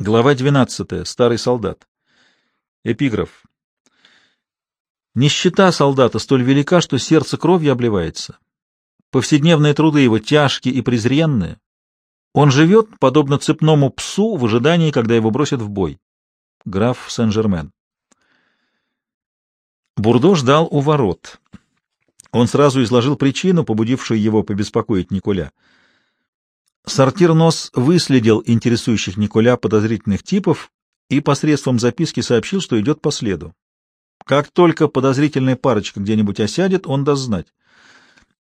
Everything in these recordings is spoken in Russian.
Глава 12. Старый солдат. Эпиграф. Нищета солдата столь велика, что сердце кровью обливается. Повседневные труды его тяжкие и презренные. Он живет, подобно цепному псу, в ожидании, когда его бросят в бой. Граф Сен-Жермен. Бурдо ждал у ворот. Он сразу изложил причину, побудившую его побеспокоить Николя — Сортир Нос выследил интересующих Николя подозрительных типов и посредством записки сообщил, что идет по следу. Как только подозрительная парочка где-нибудь осядет, он даст знать.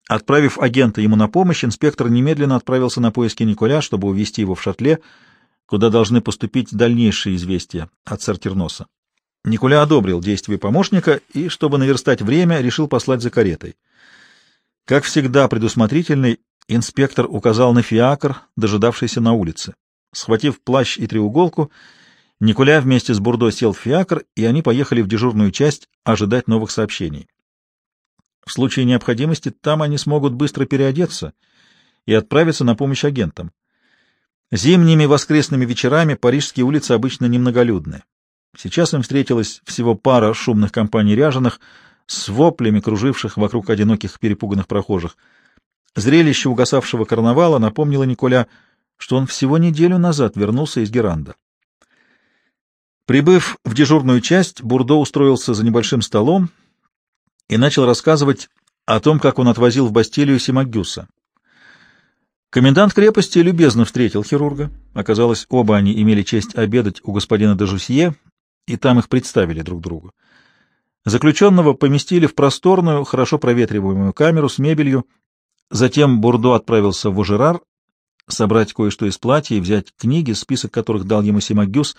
Отправив агента ему на помощь, инспектор немедленно отправился на поиски Николя, чтобы увезти его в шатле, куда должны поступить дальнейшие известия от Сортирноса. Николя одобрил действия помощника и, чтобы наверстать время, решил послать за каретой. Как всегда предусмотрительный, Инспектор указал на фиакр, дожидавшийся на улице. Схватив плащ и треуголку, Николя вместе с Бурдо сел в фиакр, и они поехали в дежурную часть ожидать новых сообщений. В случае необходимости там они смогут быстро переодеться и отправиться на помощь агентам. Зимними воскресными вечерами парижские улицы обычно немноголюдны. Сейчас им встретилась всего пара шумных компаний ряженых с воплями, круживших вокруг одиноких перепуганных прохожих — Зрелище угасавшего карнавала напомнило Николя, что он всего неделю назад вернулся из Геранда. Прибыв в дежурную часть, Бурдо устроился за небольшим столом и начал рассказывать о том, как он отвозил в Бастилию Симагюса. Комендант крепости любезно встретил хирурга. Оказалось, оба они имели честь обедать у господина де и там их представили друг другу. Заключенного поместили в просторную, хорошо проветриваемую камеру с мебелью, Затем Бурдо отправился в Ожерар собрать кое-что из платья и взять книги, список которых дал ему Симагюс.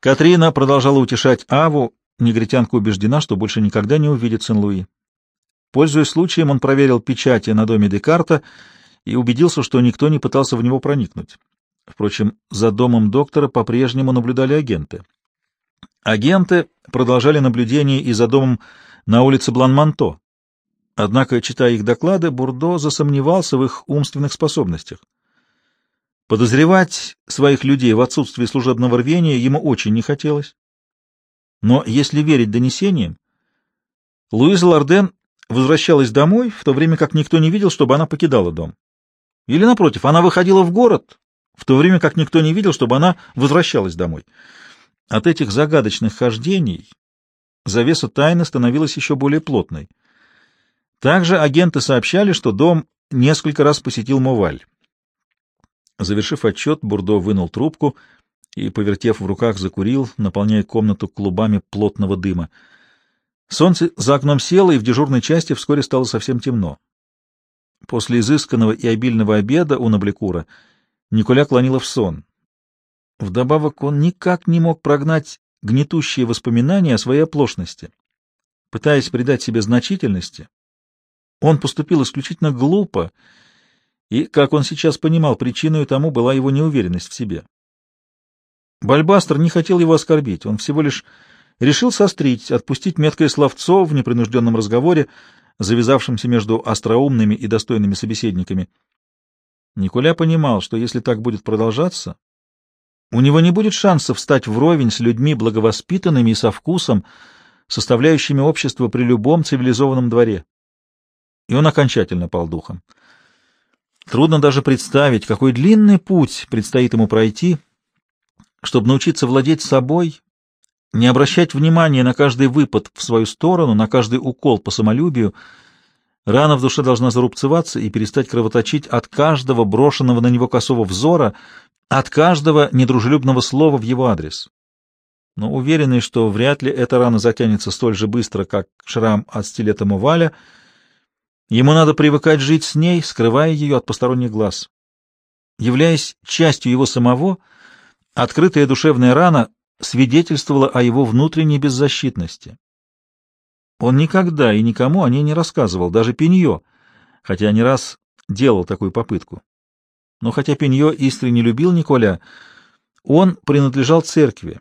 Катрина продолжала утешать Аву, негритянка убеждена, что больше никогда не увидит Сен-Луи. Пользуясь случаем, он проверил печати на доме Декарта и убедился, что никто не пытался в него проникнуть. Впрочем, за домом доктора по-прежнему наблюдали агенты. Агенты продолжали наблюдение и за домом на улице Блан-Манто, Однако, читая их доклады, Бурдо засомневался в их умственных способностях. Подозревать своих людей в отсутствии служебного рвения ему очень не хотелось. Но если верить донесениям, Луиза Лорден возвращалась домой, в то время как никто не видел, чтобы она покидала дом. Или, напротив, она выходила в город, в то время как никто не видел, чтобы она возвращалась домой. От этих загадочных хождений завеса тайны становилась еще более плотной — также агенты сообщали, что дом несколько раз посетил Моваль. Завершив отчет, Бурдо вынул трубку и, повертев в руках, закурил, наполняя комнату клубами плотного дыма. Солнце за окном село, и в дежурной части вскоре стало совсем темно. После изысканного и обильного обеда у Набликура Николя клонила в сон. Вдобавок он никак не мог прогнать гнетущие воспоминания о своей оплошности. Пытаясь придать себе значительности, он поступил исключительно глупо, и, как он сейчас понимал, причиной тому была его неуверенность в себе. Бальбастер не хотел его оскорбить, он всего лишь решил сострить, отпустить меткое словцо в непринужденном разговоре, завязавшемся между остроумными и достойными собеседниками. Николя понимал, что если так будет продолжаться, у него не будет шансов встать вровень с людьми благовоспитанными и со вкусом, составляющими общество при любом цивилизованном дворе и он окончательно пал духом. Трудно даже представить, какой длинный путь предстоит ему пройти, чтобы научиться владеть собой, не обращать внимания на каждый выпад в свою сторону, на каждый укол по самолюбию. Рана в душе должна зарубцеваться и перестать кровоточить от каждого брошенного на него косого взора, от каждого недружелюбного слова в его адрес. Но уверенный, что вряд ли эта рана затянется столь же быстро, как шрам от стилета Муваля, — Ему надо привыкать жить с ней, скрывая ее от посторонних глаз. Являясь частью его самого, открытая душевная рана свидетельствовала о его внутренней беззащитности. Он никогда и никому о ней не рассказывал, даже Пенье, хотя не раз делал такую попытку. Но хотя Пенье искренне любил Николя, он принадлежал церкви,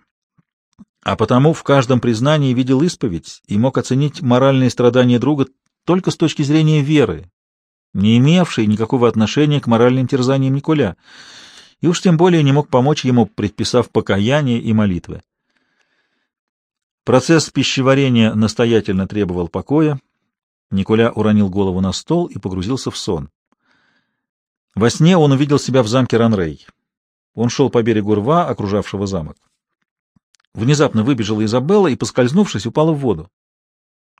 а потому в каждом признании видел исповедь и мог оценить моральные страдания друга только с точки зрения веры, не имевшей никакого отношения к моральным терзаниям Николя. и уж тем более не мог помочь ему, предписав покаяние и молитвы. Процесс пищеварения настоятельно требовал покоя. Николя уронил голову на стол и погрузился в сон. Во сне он увидел себя в замке Ранрей. Он шел по берегу рва, окружавшего замок. Внезапно выбежала Изабелла и, поскользнувшись, упала в воду.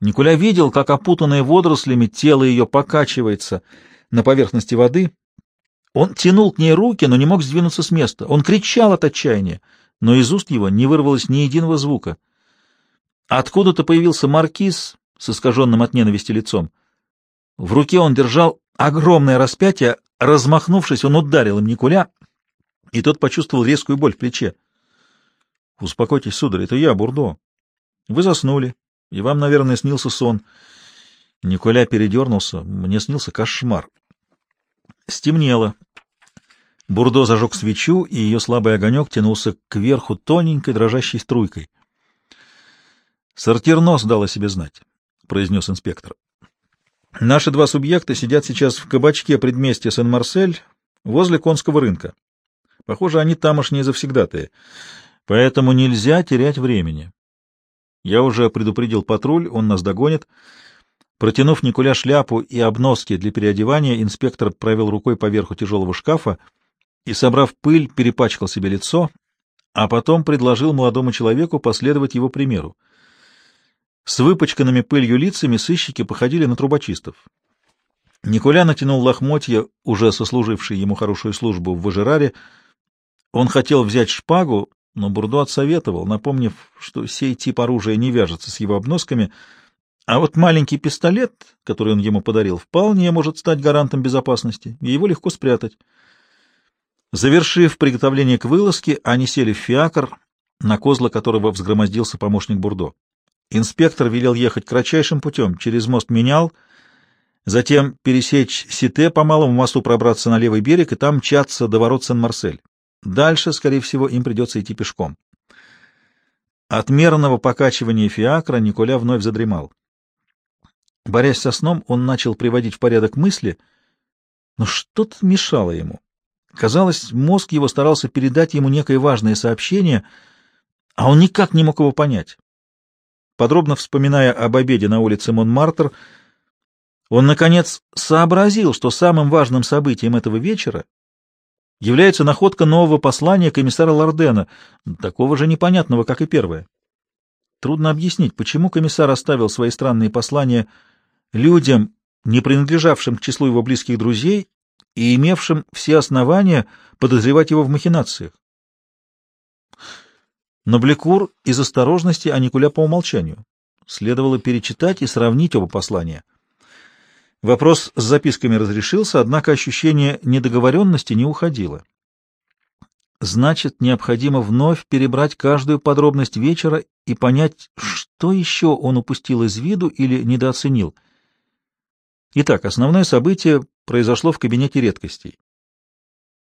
Николя видел, как опутанное водорослями тело ее покачивается на поверхности воды. Он тянул к ней руки, но не мог сдвинуться с места. Он кричал от отчаяния, но из уст его не вырвалось ни единого звука. Откуда-то появился маркиз с искаженным от ненависти лицом. В руке он держал огромное распятие, размахнувшись, он ударил им Никуля, и тот почувствовал резкую боль в плече. — Успокойтесь, сударь, это я, Бурдо. Вы заснули, и вам, наверное, снился сон. Николя передернулся, мне снился кошмар. Стемнело. Бурдо зажег свечу, и ее слабый огонек тянулся кверху тоненькой дрожащей струйкой. «Сортирнос дал о себе знать», — произнес инспектор. «Наши два субъекта сидят сейчас в кабачке предместья Сен-Марсель возле конского рынка. Похоже, они тамошние завсегдатые, поэтому нельзя терять времени. Я уже предупредил патруль, он нас догонит». Протянув Никуля шляпу и обноски для переодевания, инспектор провел рукой по верху тяжелого шкафа и, собрав пыль, перепачкал себе лицо, а потом предложил молодому человеку последовать его примеру. С выпачканными пылью лицами сыщики походили на трубочистов. Николя натянул лохмотья, уже сослужившие ему хорошую службу в Важераре. Он хотел взять шпагу, но Бурдо отсоветовал, напомнив, что сей тип оружия не вяжется с его обносками, а вот маленький пистолет, который он ему подарил, вполне может стать гарантом безопасности, и его легко спрятать. Завершив приготовление к вылазке, они сели в фиакр, на козла которого взгромоздился помощник Бурдо. Инспектор велел ехать кратчайшим путем, через мост Менял, затем пересечь Сите по малому мосту пробраться на левый берег и там мчаться до ворот Сен-Марсель. Дальше, скорее всего, им придется идти пешком. От мерного покачивания фиакра Николя вновь задремал. Борясь со сном, он начал приводить в порядок мысли, но что-то мешало ему. Казалось, мозг его старался передать ему некое важное сообщение, а он никак не мог его понять. Подробно вспоминая об обеде на улице Монмартр, он, наконец, сообразил, что самым важным событием этого вечера является находка нового послания комиссара Лордена, такого же непонятного, как и первое. Трудно объяснить, почему комиссар оставил свои странные послания людям, не принадлежавшим к числу его близких друзей и имевшим все основания подозревать его в махинациях. Но Блекур из осторожности, а Никуля по умолчанию. Следовало перечитать и сравнить оба послания. Вопрос с записками разрешился, однако ощущение недоговоренности не уходило. Значит, необходимо вновь перебрать каждую подробность вечера и понять, что еще он упустил из виду или недооценил. Итак, основное событие произошло в кабинете редкостей.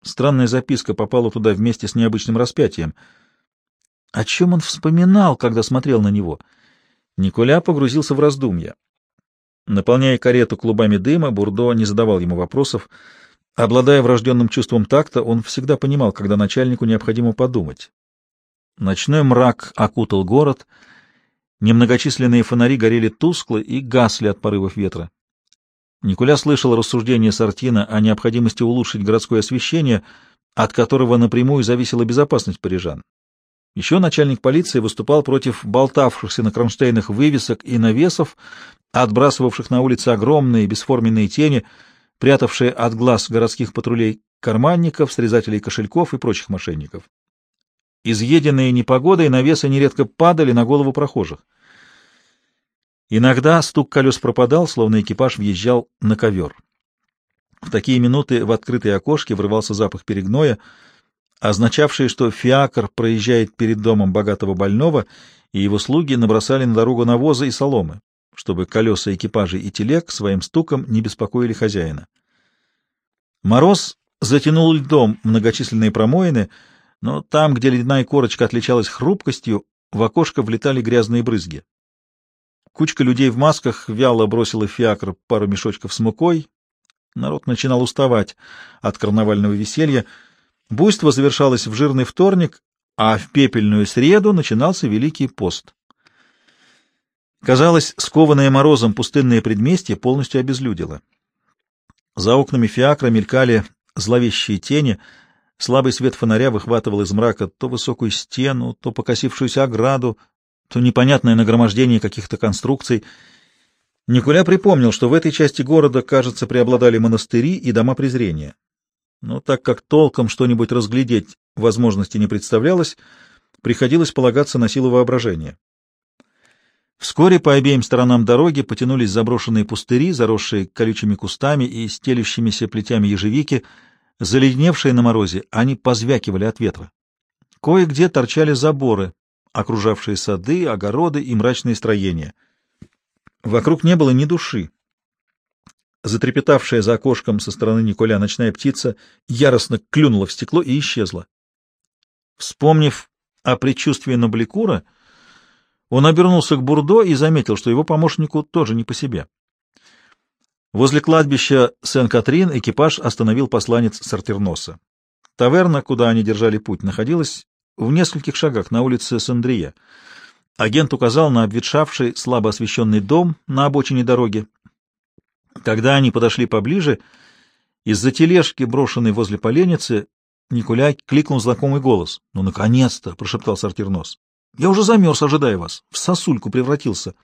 Странная записка попала туда вместе с необычным распятием — о чем он вспоминал, когда смотрел на него? Николя погрузился в раздумья. Наполняя карету клубами дыма, Бурдо не задавал ему вопросов. Обладая врожденным чувством такта, он всегда понимал, когда начальнику необходимо подумать. Ночной мрак окутал город, немногочисленные фонари горели тускло и гасли от порывов ветра. Николя слышал рассуждения Сартина о необходимости улучшить городское освещение, от которого напрямую зависела безопасность парижан. Еще начальник полиции выступал против болтавшихся на кронштейнах вывесок и навесов, отбрасывавших на улице огромные бесформенные тени, прятавшие от глаз городских патрулей карманников, срезателей кошельков и прочих мошенников. Изъеденные непогодой навесы нередко падали на голову прохожих. Иногда стук колес пропадал, словно экипаж въезжал на ковер. В такие минуты в открытые окошки врывался запах перегноя, означавшие, что фиакр проезжает перед домом богатого больного, и его слуги набросали на дорогу навоза и соломы, чтобы колеса экипажей и телег своим стуком не беспокоили хозяина. Мороз затянул льдом многочисленные промоины, но там, где ледяная корочка отличалась хрупкостью, в окошко влетали грязные брызги. Кучка людей в масках вяло бросила фиакр пару мешочков с мукой. Народ начинал уставать от карнавального веселья — Буйство завершалось в жирный вторник, а в пепельную среду начинался Великий пост. Казалось, скованное морозом пустынное предместье полностью обезлюдило. За окнами фиакра мелькали зловещие тени, слабый свет фонаря выхватывал из мрака то высокую стену, то покосившуюся ограду, то непонятное нагромождение каких-то конструкций. Николя припомнил, что в этой части города, кажется, преобладали монастыри и дома презрения. Но так как толком что-нибудь разглядеть возможности не представлялось, приходилось полагаться на силу воображения. Вскоре по обеим сторонам дороги потянулись заброшенные пустыри, заросшие колючими кустами и стелющимися плетями ежевики, заледневшие на морозе, они позвякивали от ветра. Кое-где торчали заборы, окружавшие сады, огороды и мрачные строения. Вокруг не было ни души. Затрепетавшая за окошком со стороны Николя ночная птица яростно клюнула в стекло и исчезла. Вспомнив о предчувствии Нобликура, он обернулся к Бурдо и заметил, что его помощнику тоже не по себе. Возле кладбища Сен-Катрин экипаж остановил посланец Сортерноса. Таверна, куда они держали путь, находилась в нескольких шагах на улице Сандрия. Агент указал на обветшавший, слабо освещенный дом на обочине дороги. Когда они подошли поближе, из-за тележки, брошенной возле поленницы, Николя кликнул знакомый голос. — Ну, наконец-то! — прошептал сортирнос. Я уже замерз, ожидая вас. В сосульку превратился.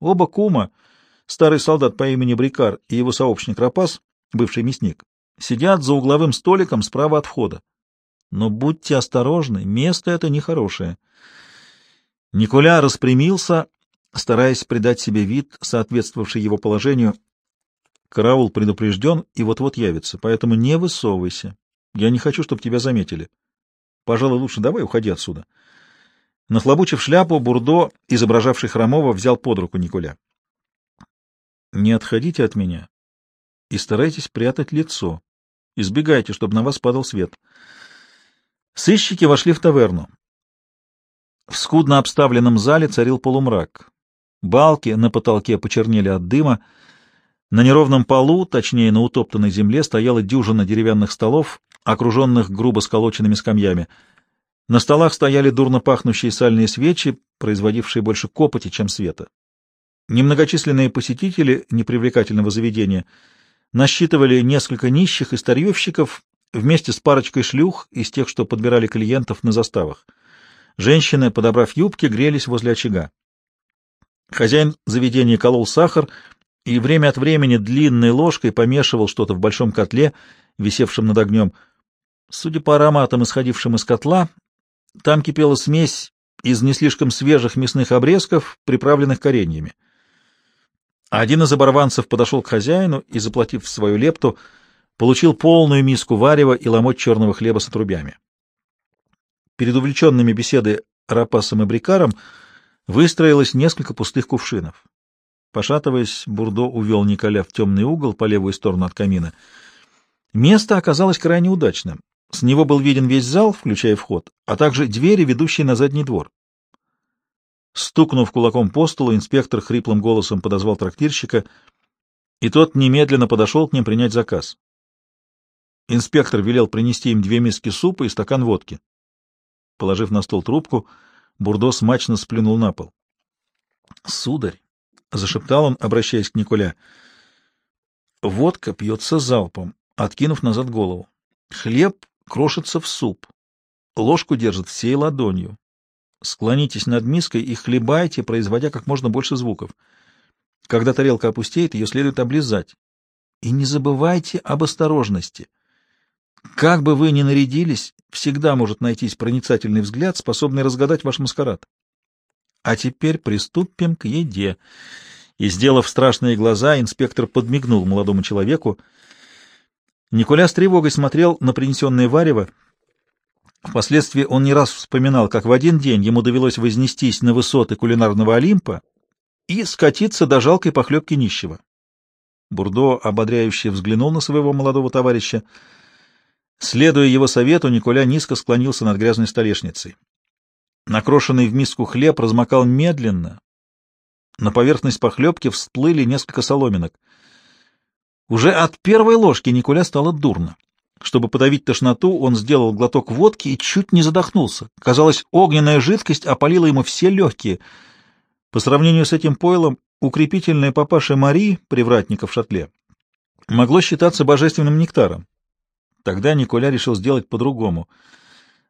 Оба кума, старый солдат по имени Брикар и его сообщник Рапас, бывший мясник, сидят за угловым столиком справа от входа. Но будьте осторожны, место это нехорошее. Николя распрямился, стараясь придать себе вид, соответствовавший его положению. Караул предупрежден и вот-вот явится, поэтому не высовывайся. Я не хочу, чтобы тебя заметили. Пожалуй, лучше давай уходи отсюда. Нахлобучив шляпу, Бурдо, изображавший Хромова, взял под руку Николя. — Не отходите от меня и старайтесь прятать лицо. Избегайте, чтобы на вас падал свет. Сыщики вошли в таверну. В скудно обставленном зале царил полумрак. Балки на потолке почернели от дыма. На неровном полу, точнее на утоптанной земле, стояла дюжина деревянных столов, окруженных грубо сколоченными скамьями — на столах стояли дурно пахнущие сальные свечи, производившие больше копоти, чем света. Немногочисленные посетители непривлекательного заведения насчитывали несколько нищих и старьевщиков вместе с парочкой шлюх из тех, что подбирали клиентов на заставах. Женщины, подобрав юбки, грелись возле очага. Хозяин заведения колол сахар и время от времени длинной ложкой помешивал что-то в большом котле, висевшем над огнем. Судя по ароматам, исходившим из котла, там кипела смесь из не слишком свежих мясных обрезков, приправленных кореньями. Один из оборванцев подошел к хозяину и, заплатив свою лепту, получил полную миску варева и ломоть черного хлеба с отрубями. Перед увлеченными беседой Рапасом и Брикаром выстроилось несколько пустых кувшинов. Пошатываясь, Бурдо увел Николя в темный угол по левую сторону от камина. Место оказалось крайне удачным. С него был виден весь зал, включая вход, а также двери, ведущие на задний двор. Стукнув кулаком по столу, инспектор хриплым голосом подозвал трактирщика, и тот немедленно подошел к ним принять заказ. Инспектор велел принести им две миски супа и стакан водки. Положив на стол трубку, Бурдо смачно сплюнул на пол. — Сударь, — зашептал он, обращаясь к Николя, — водка пьется залпом, откинув назад голову. Хлеб крошится в суп. Ложку держит всей ладонью. Склонитесь над миской и хлебайте, производя как можно больше звуков. Когда тарелка опустеет, ее следует облизать. И не забывайте об осторожности. Как бы вы ни нарядились, всегда может найтись проницательный взгляд, способный разгадать ваш маскарад. А теперь приступим к еде. И, сделав страшные глаза, инспектор подмигнул молодому человеку, Николя с тревогой смотрел на принесенное варево. Впоследствии он не раз вспоминал, как в один день ему довелось вознестись на высоты кулинарного Олимпа и скатиться до жалкой похлебки нищего. Бурдо ободряюще взглянул на своего молодого товарища. Следуя его совету, Николя низко склонился над грязной столешницей. Накрошенный в миску хлеб размокал медленно. На поверхность похлебки всплыли несколько соломинок — уже от первой ложки Николя стало дурно. Чтобы подавить тошноту, он сделал глоток водки и чуть не задохнулся. Казалось, огненная жидкость опалила ему все легкие. По сравнению с этим пойлом, укрепительное папаша Мари, привратника в шатле, могло считаться божественным нектаром. Тогда Николя решил сделать по-другому.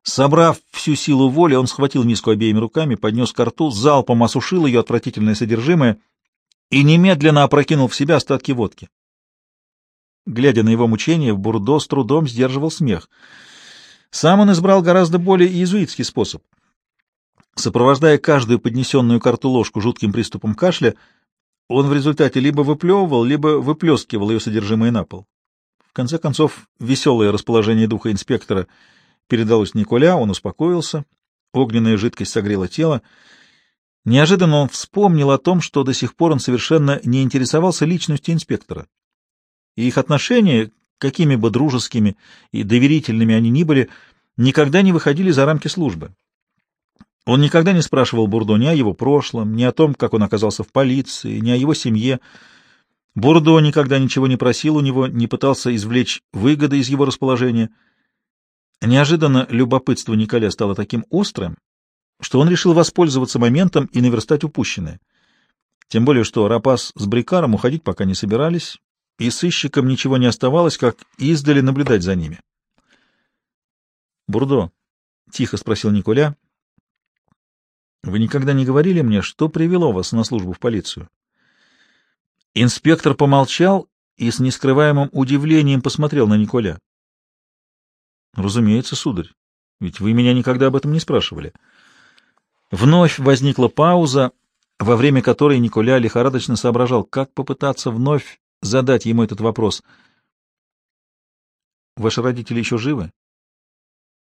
Собрав всю силу воли, он схватил миску обеими руками, поднес ко рту, залпом осушил ее отвратительное содержимое и немедленно опрокинул в себя остатки водки. Глядя на его мучения, Бурдо с трудом сдерживал смех. Сам он избрал гораздо более иезуитский способ. Сопровождая каждую поднесенную карту ложку жутким приступом кашля, он в результате либо выплевывал, либо выплескивал ее содержимое на пол. В конце концов, веселое расположение духа инспектора передалось Николя, он успокоился, огненная жидкость согрела тело. Неожиданно он вспомнил о том, что до сих пор он совершенно не интересовался личностью инспектора и их отношения, какими бы дружескими и доверительными они ни были, никогда не выходили за рамки службы. Он никогда не спрашивал Бурдо ни о его прошлом, ни о том, как он оказался в полиции, ни о его семье. Бурдо никогда ничего не просил у него, не пытался извлечь выгоды из его расположения. Неожиданно любопытство Николя стало таким острым, что он решил воспользоваться моментом и наверстать упущенное. Тем более, что Рапас с Брикаром уходить пока не собирались, и сыщикам ничего не оставалось, как издали наблюдать за ними. «Бурдо», — тихо спросил Николя, — «вы никогда не говорили мне, что привело вас на службу в полицию?» Инспектор помолчал и с нескрываемым удивлением посмотрел на Николя. «Разумеется, сударь, ведь вы меня никогда об этом не спрашивали». Вновь возникла пауза, во время которой Николя лихорадочно соображал, как попытаться вновь задать ему этот вопрос. Ваши родители еще живы?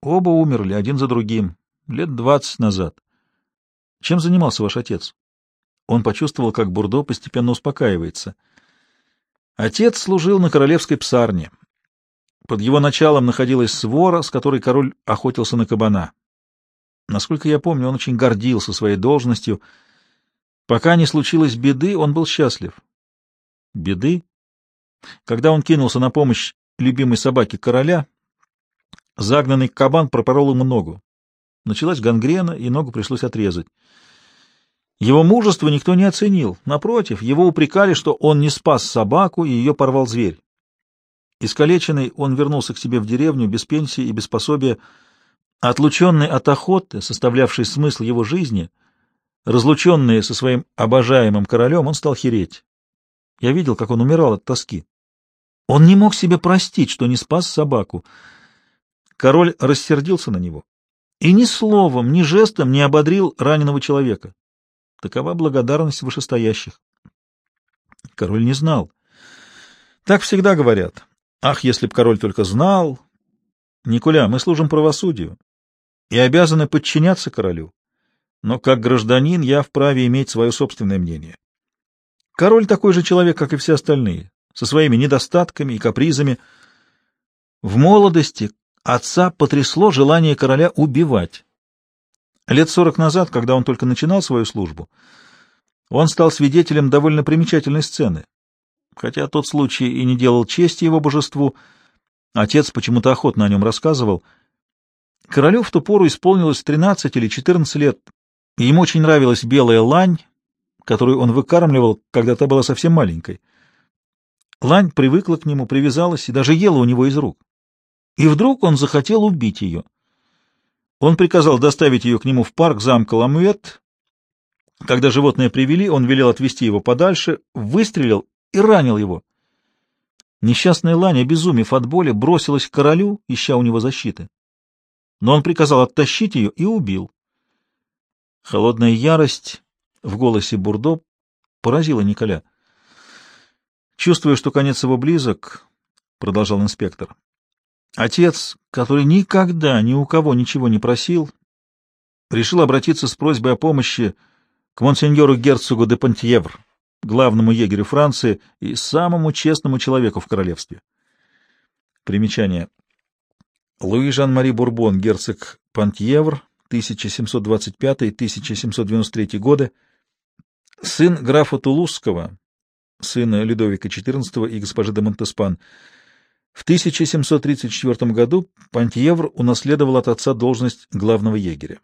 Оба умерли, один за другим, лет двадцать назад. Чем занимался ваш отец? Он почувствовал, как Бурдо постепенно успокаивается. Отец служил на королевской псарне. Под его началом находилась свора, с которой король охотился на кабана. Насколько я помню, он очень гордился своей должностью. Пока не случилось беды, он был счастлив беды. Когда он кинулся на помощь любимой собаке короля, загнанный кабан пропорол ему ногу. Началась гангрена, и ногу пришлось отрезать. Его мужество никто не оценил. Напротив, его упрекали, что он не спас собаку, и ее порвал зверь. Искалеченный, он вернулся к себе в деревню без пенсии и без пособия. Отлученный от охоты, составлявший смысл его жизни, разлученный со своим обожаемым королем, он стал хереть. Я видел, как он умирал от тоски. Он не мог себе простить, что не спас собаку. Король рассердился на него и ни словом, ни жестом не ободрил раненого человека. Такова благодарность вышестоящих. Король не знал. Так всегда говорят. Ах, если б король только знал! Николя, мы служим правосудию и обязаны подчиняться королю. Но как гражданин я вправе иметь свое собственное мнение. Король такой же человек, как и все остальные, со своими недостатками и капризами. В молодости отца потрясло желание короля убивать. Лет сорок назад, когда он только начинал свою службу, он стал свидетелем довольно примечательной сцены. Хотя тот случай и не делал чести его божеству, отец почему-то охотно о нем рассказывал. Королю в ту пору исполнилось 13 или 14 лет, и ему очень нравилась белая лань, которую он выкармливал, когда та была совсем маленькой. Лань привыкла к нему, привязалась и даже ела у него из рук. И вдруг он захотел убить ее. Он приказал доставить ее к нему в парк замка Ламуэт. Когда животное привели, он велел отвезти его подальше, выстрелил и ранил его. Несчастная Лань, обезумев от боли, бросилась к королю, ища у него защиты. Но он приказал оттащить ее и убил. Холодная ярость в голосе Бурдо поразило Николя. Чувствуя, что конец его близок, — продолжал инспектор, — отец, который никогда ни у кого ничего не просил, решил обратиться с просьбой о помощи к монсеньору герцогу де Пантьевр, главному егерю Франции и самому честному человеку в королевстве. Примечание. Луи Жан-Мари Бурбон, герцог Пантьевр, 1725-1793 годы, сын графа Тулузского, сына Людовика XIV и госпожи де Монтеспан, В 1734 году Пантьевр унаследовал от отца должность главного егеря.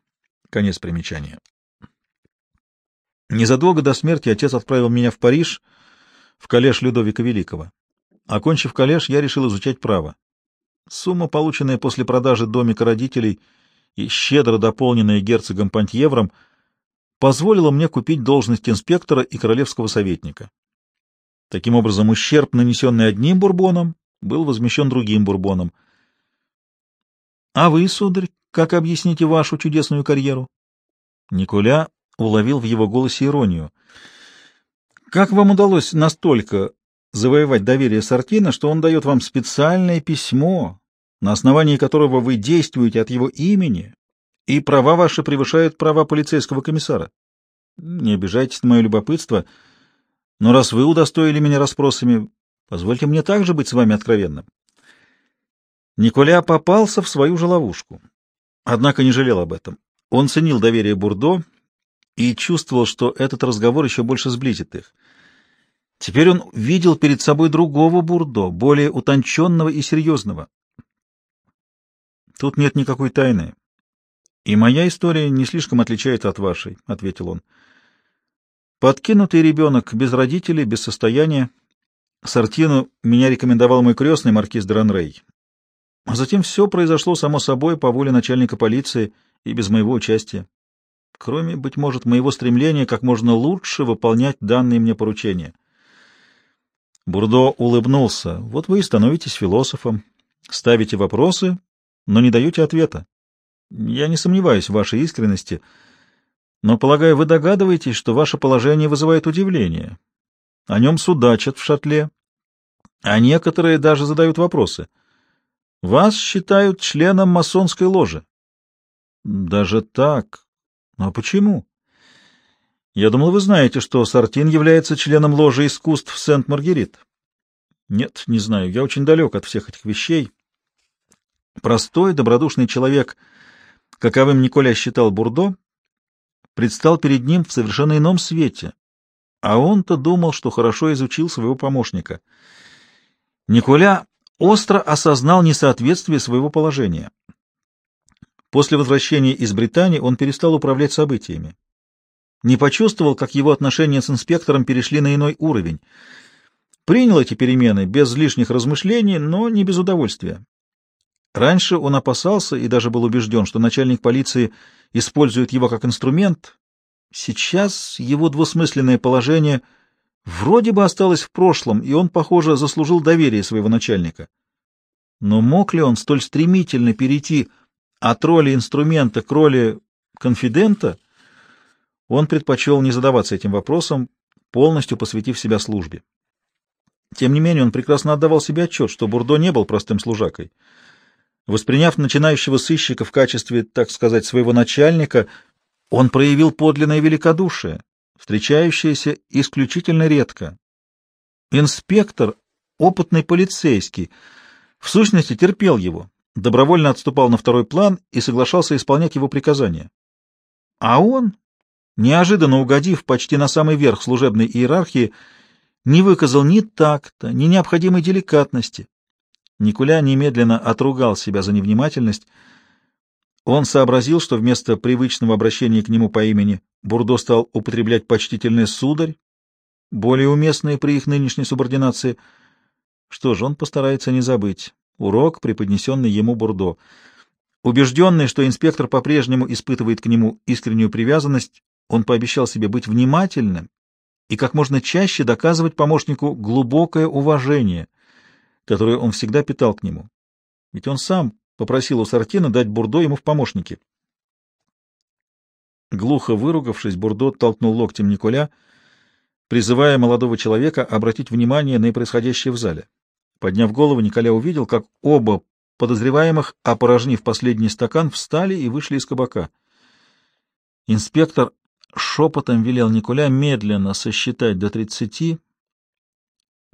Конец примечания. Незадолго до смерти отец отправил меня в Париж, в коллеж Людовика Великого. Окончив коллеж, я решил изучать право. Сумма, полученная после продажи домика родителей и щедро дополненная герцогом Пантьевром, позволила мне купить должность инспектора и королевского советника. Таким образом, ущерб, нанесенный одним бурбоном, был возмещен другим бурбоном. — А вы, сударь, как объясните вашу чудесную карьеру? Николя уловил в его голосе иронию. — Как вам удалось настолько завоевать доверие Сартина, что он дает вам специальное письмо, на основании которого вы действуете от его имени, и права ваши превышают права полицейского комиссара? Не обижайтесь на мое любопытство, но раз вы удостоили меня расспросами, Позвольте мне также быть с вами откровенным. Николя попался в свою же ловушку. Однако не жалел об этом. Он ценил доверие Бурдо и чувствовал, что этот разговор еще больше сблизит их. Теперь он видел перед собой другого Бурдо, более утонченного и серьезного. «Тут нет никакой тайны, и моя история не слишком отличается от вашей», — ответил он. «Подкинутый ребенок без родителей, без состояния, Сартину меня рекомендовал мой крестный маркиз Дранрей. А затем все произошло само собой по воле начальника полиции и без моего участия. Кроме, быть может, моего стремления как можно лучше выполнять данные мне поручения. Бурдо улыбнулся. Вот вы и становитесь философом. Ставите вопросы, но не даете ответа. Я не сомневаюсь в вашей искренности, но, полагаю, вы догадываетесь, что ваше положение вызывает удивление. О нем судачат в шатле, а некоторые даже задают вопросы. Вас считают членом масонской ложи. Даже так? Но почему? Я думал, вы знаете, что Сартин является членом ложи искусств Сент-Маргерит. Нет, не знаю, я очень далек от всех этих вещей. Простой, добродушный человек, каковым Николя считал Бурдо, предстал перед ним в совершенно ином свете, а он-то думал, что хорошо изучил своего помощника — Николя остро осознал несоответствие своего положения. После возвращения из Британии он перестал управлять событиями. Не почувствовал, как его отношения с инспектором перешли на иной уровень. Принял эти перемены без лишних размышлений, но не без удовольствия. Раньше он опасался и даже был убежден, что начальник полиции использует его как инструмент. Сейчас его двусмысленное положение — вроде бы осталось в прошлом, и он, похоже, заслужил доверие своего начальника. Но мог ли он столь стремительно перейти от роли инструмента к роли конфидента, он предпочел не задаваться этим вопросом, полностью посвятив себя службе. Тем не менее, он прекрасно отдавал себе отчет, что Бурдо не был простым служакой. Восприняв начинающего сыщика в качестве, так сказать, своего начальника, он проявил подлинное великодушие, встречающееся исключительно редко. Инспектор, опытный полицейский, в сущности терпел его, добровольно отступал на второй план и соглашался исполнять его приказания. А он, неожиданно угодив почти на самый верх служебной иерархии, не выказал ни такта, ни необходимой деликатности. Никуля немедленно отругал себя за невнимательность, он сообразил, что вместо привычного обращения к нему по имени Бурдо стал употреблять почтительное «сударь», более уместное при их нынешней субординации. Что же, он постарается не забыть урок, преподнесенный ему Бурдо. Убежденный, что инспектор по-прежнему испытывает к нему искреннюю привязанность, он пообещал себе быть внимательным и как можно чаще доказывать помощнику глубокое уважение, которое он всегда питал к нему. Ведь он сам попросил у Сартина дать Бурдо ему в помощники. Глухо выругавшись, Бурдо толкнул локтем Николя, призывая молодого человека обратить внимание на происходящее в зале. Подняв голову, Николя увидел, как оба подозреваемых, опорожнив последний стакан, встали и вышли из кабака. Инспектор шепотом велел Николя медленно сосчитать до тридцати.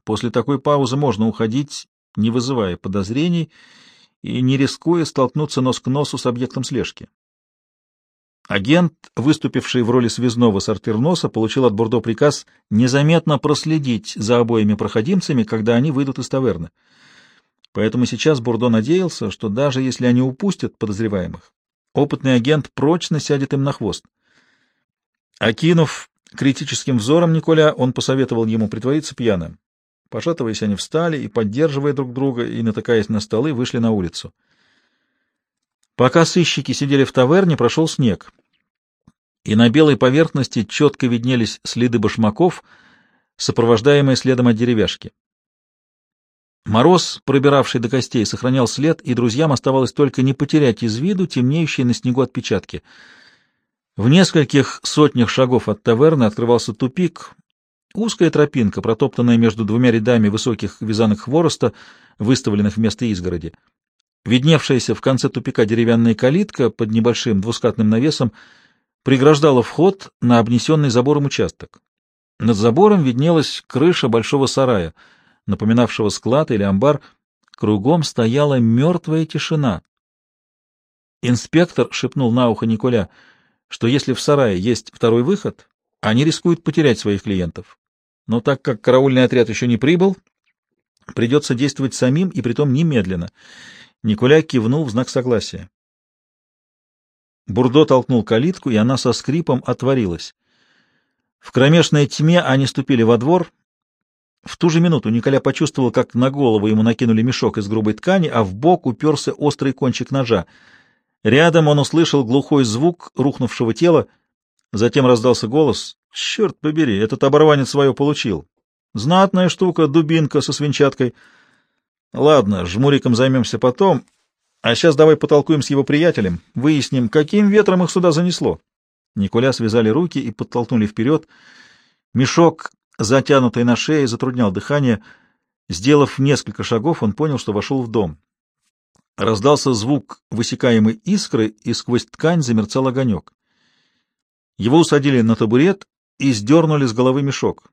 После такой паузы можно уходить, не вызывая подозрений, и не рискуя столкнуться нос к носу с объектом слежки. Агент, выступивший в роли связного сортирноса, получил от Бордо приказ незаметно проследить за обоими проходимцами, когда они выйдут из таверны. Поэтому сейчас Бурдо надеялся, что даже если они упустят подозреваемых, опытный агент прочно сядет им на хвост. Окинув критическим взором Николя, он посоветовал ему притвориться пьяным. Пошатываясь, они встали и, поддерживая друг друга и натыкаясь на столы, вышли на улицу. Пока сыщики сидели в таверне, прошел снег, и на белой поверхности четко виднелись следы башмаков, сопровождаемые следом от деревяшки. Мороз, пробиравший до костей, сохранял след, и друзьям оставалось только не потерять из виду темнеющие на снегу отпечатки. В нескольких сотнях шагов от таверны открывался тупик, узкая тропинка, протоптанная между двумя рядами высоких вязаных хвороста, выставленных вместо изгороди. Видневшаяся в конце тупика деревянная калитка под небольшим двускатным навесом преграждала вход на обнесенный забором участок. Над забором виднелась крыша большого сарая — напоминавшего склад или амбар, кругом стояла мертвая тишина. Инспектор шепнул на ухо Николя, что если в сарае есть второй выход, они рискуют потерять своих клиентов. Но так как караульный отряд еще не прибыл, придется действовать самим и притом немедленно. Николя кивнул в знак согласия. Бурдо толкнул калитку, и она со скрипом отворилась. В кромешной тьме они ступили во двор, в ту же минуту Николя почувствовал, как на голову ему накинули мешок из грубой ткани, а в бок уперся острый кончик ножа. Рядом он услышал глухой звук рухнувшего тела, затем раздался голос. «Черт побери, этот оборванец свое получил. Знатная штука, дубинка со свинчаткой. Ладно, жмуриком займемся потом, а сейчас давай потолкуем с его приятелем, выясним, каким ветром их сюда занесло». Николя связали руки и подтолкнули вперед. Мешок затянутый на шее, затруднял дыхание. Сделав несколько шагов, он понял, что вошел в дом. Раздался звук высекаемой искры, и сквозь ткань замерцал огонек. Его усадили на табурет и сдернули с головы мешок.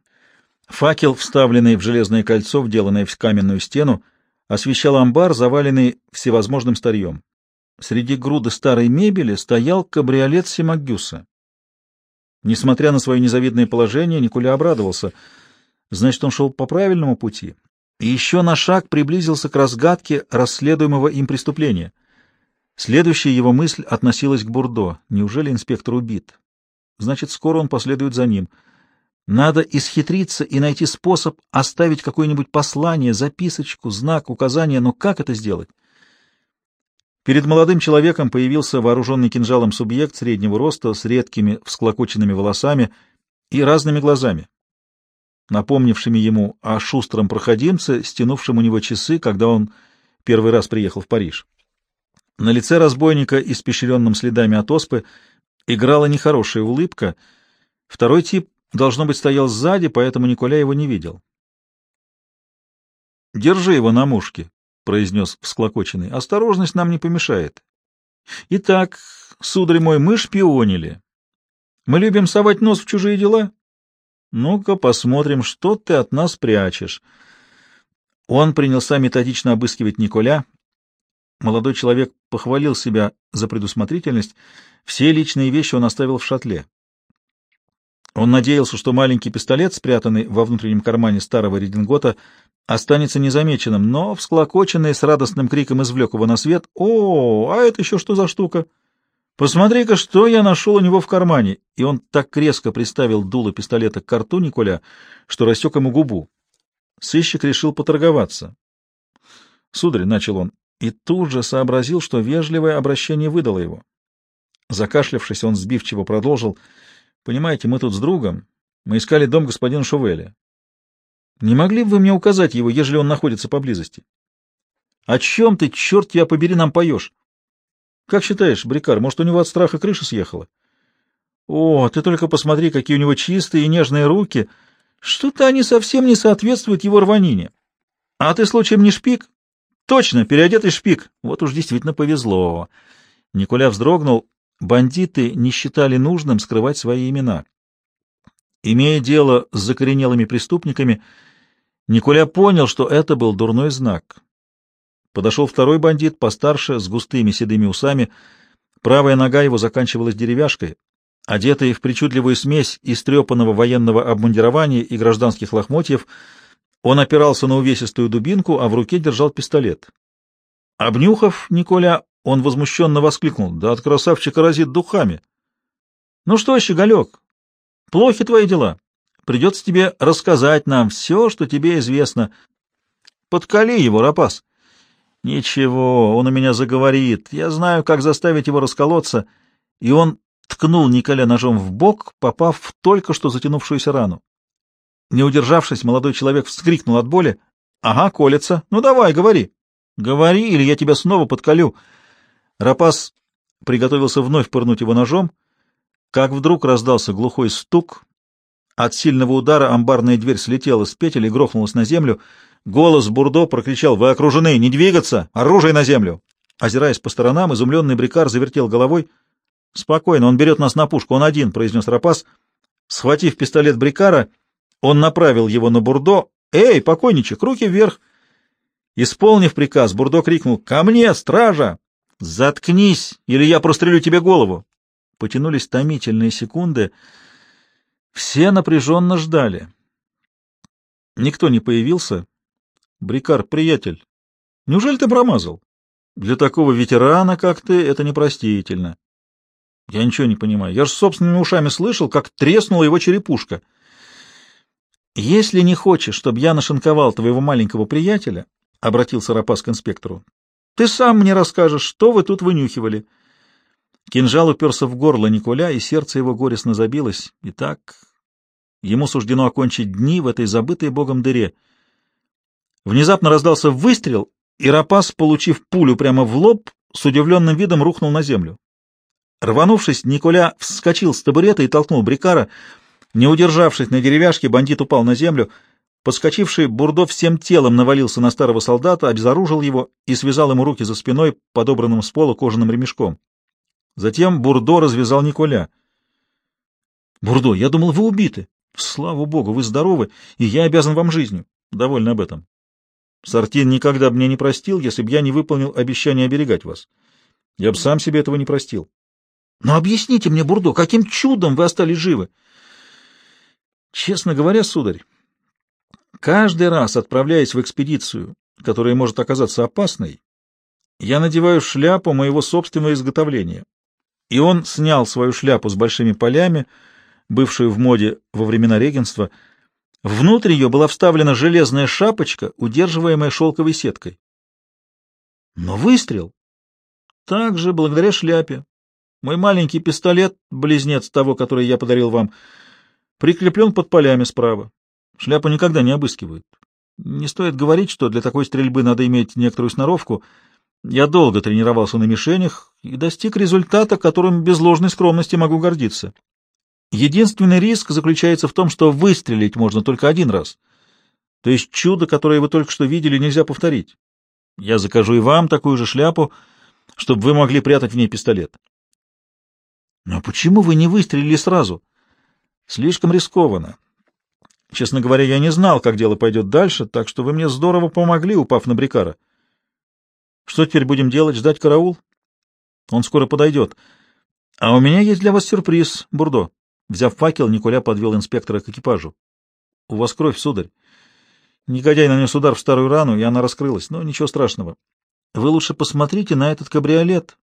Факел, вставленный в железное кольцо, вделанное в каменную стену, освещал амбар, заваленный всевозможным старьем. Среди груды старой мебели стоял кабриолет Симагюса. Несмотря на свое незавидное положение, Николя обрадовался. Значит, он шел по правильному пути и еще на шаг приблизился к разгадке расследуемого им преступления. Следующая его мысль относилась к Бурдо. Неужели инспектор убит? Значит, скоро он последует за ним. Надо исхитриться и найти способ оставить какое-нибудь послание, записочку, знак, указание, но как это сделать? Перед молодым человеком появился вооруженный кинжалом субъект среднего роста с редкими всклокоченными волосами и разными глазами, напомнившими ему о шустром проходимце, стянувшем у него часы, когда он первый раз приехал в Париж. На лице разбойника, испещренном следами от оспы, играла нехорошая улыбка. Второй тип, должно быть, стоял сзади, поэтому Николя его не видел. «Держи его на мушке», произнес всклокоченный. — Осторожность нам не помешает. — Итак, сударь мой, мы шпионили. Мы любим совать нос в чужие дела. Ну-ка посмотрим, что ты от нас прячешь. Он принялся методично обыскивать Николя. Молодой человек похвалил себя за предусмотрительность. Все личные вещи он оставил в шатле. Он надеялся, что маленький пистолет, спрятанный во внутреннем кармане старого редингота, останется незамеченным, но, всклокоченный с радостным криком извлек его на свет. «О, а это еще что за штука? Посмотри-ка, что я нашел у него в кармане!» И он так резко приставил дуло пистолета к рту Николя, что рассек ему губу. Сыщик решил поторговаться. «Сударь», — начал он, и тут же сообразил, что вежливое обращение выдало его. Закашлявшись, он сбивчиво продолжил. «Понимаете, мы тут с другом. Мы искали дом господина Шувеля. Не могли бы вы мне указать его, ежели он находится поблизости? — О чем ты, черт тебя побери, нам поешь? — Как считаешь, Брикар, может, у него от страха крыша съехала? — О, ты только посмотри, какие у него чистые и нежные руки. Что-то они совсем не соответствуют его рванине. А ты, случаем, не шпик? — Точно, переодетый шпик. Вот уж действительно повезло. Николя вздрогнул. Бандиты не считали нужным скрывать свои имена. Имея дело с закоренелыми преступниками, — Николя понял, что это был дурной знак. Подошел второй бандит, постарше, с густыми седыми усами. Правая нога его заканчивалась деревяшкой. Одетый в причудливую смесь истрепанного военного обмундирования и гражданских лохмотьев, Он опирался на увесистую дубинку, а в руке держал пистолет. Обнюхав Николя, он возмущенно воскликнул. — Да от красавчика разит духами. — Ну что, щеголек, плохи твои дела. Придется тебе рассказать нам все, что тебе известно. Подкали его, рапас. — Ничего, он у меня заговорит. Я знаю, как заставить его расколоться. И он ткнул Николя ножом в бок, попав в только что затянувшуюся рану. Не удержавшись, молодой человек вскрикнул от боли. — Ага, колется. Ну давай, говори. — Говори, или я тебя снова подколю. Рапас приготовился вновь пырнуть его ножом, как вдруг раздался глухой стук. От сильного удара амбарная дверь слетела с петель и грохнулась на землю. Голос Бурдо прокричал «Вы окружены! Не двигаться! Оружие на землю!» Озираясь по сторонам, изумленный брикар завертел головой. «Спокойно, он берет нас на пушку, он один», — произнес Рапас. Схватив пистолет брикара, он направил его на Бурдо. «Эй, покойничек, руки вверх!» Исполнив приказ, Бурдо крикнул «Ко мне, стража!» «Заткнись, или я прострелю тебе голову!» Потянулись томительные секунды. Все напряженно ждали. Никто не появился. «Брикар, приятель, неужели ты промазал? Для такого ветерана, как ты, это непростительно». «Я ничего не понимаю. Я же собственными ушами слышал, как треснула его черепушка». «Если не хочешь, чтобы я нашинковал твоего маленького приятеля, — обратился Рапас к инспектору, — ты сам мне расскажешь, что вы тут вынюхивали». Кинжал уперся в горло Николя, и сердце его горестно забилось. Итак, ему суждено окончить дни в этой забытой богом дыре. Внезапно раздался выстрел, и Рапас, получив пулю прямо в лоб, с удивленным видом рухнул на землю. Рванувшись, Николя вскочил с табурета и толкнул Брикара — не удержавшись на деревяшке, бандит упал на землю. Подскочивший Бурдо всем телом навалился на старого солдата, обезоружил его и связал ему руки за спиной, подобранным с пола кожаным ремешком. Затем Бурдо развязал Николя. — Бурдо, я думал, вы убиты. Слава богу, вы здоровы, и я обязан вам жизнью. Довольно об этом. Сартин никогда бы мне не простил, если бы я не выполнил обещание оберегать вас. Я бы сам себе этого не простил. Но объясните мне, Бурдо, каким чудом вы остались живы? — Честно говоря, сударь, каждый раз, отправляясь в экспедицию, которая может оказаться опасной, я надеваю шляпу моего собственного изготовления. И он снял свою шляпу с большими полями, бывшую в моде во времена регенства. Внутрь ее была вставлена железная шапочка, удерживаемая шелковой сеткой. Но выстрел также благодаря шляпе. Мой маленький пистолет, близнец того, который я подарил вам, — Прикреплен под полями справа. Шляпу никогда не обыскивают. Не стоит говорить, что для такой стрельбы надо иметь некоторую сноровку. Я долго тренировался на мишенях и достиг результата, которым без ложной скромности могу гордиться. Единственный риск заключается в том, что выстрелить можно только один раз. То есть чудо, которое вы только что видели, нельзя повторить. Я закажу и вам такую же шляпу, чтобы вы могли прятать в ней пистолет. Но почему вы не выстрелили сразу? — Слишком рискованно. Честно говоря, я не знал, как дело пойдет дальше, так что вы мне здорово помогли, упав на Брикара. Что теперь будем делать? Ждать караул? Он скоро подойдет. А у меня есть для вас сюрприз, Бурдо. Взяв факел, Николя подвел инспектора к экипажу. У вас кровь, сударь. Негодяй нанес удар в старую рану, и она раскрылась. Но ничего страшного. Вы лучше посмотрите на этот кабриолет.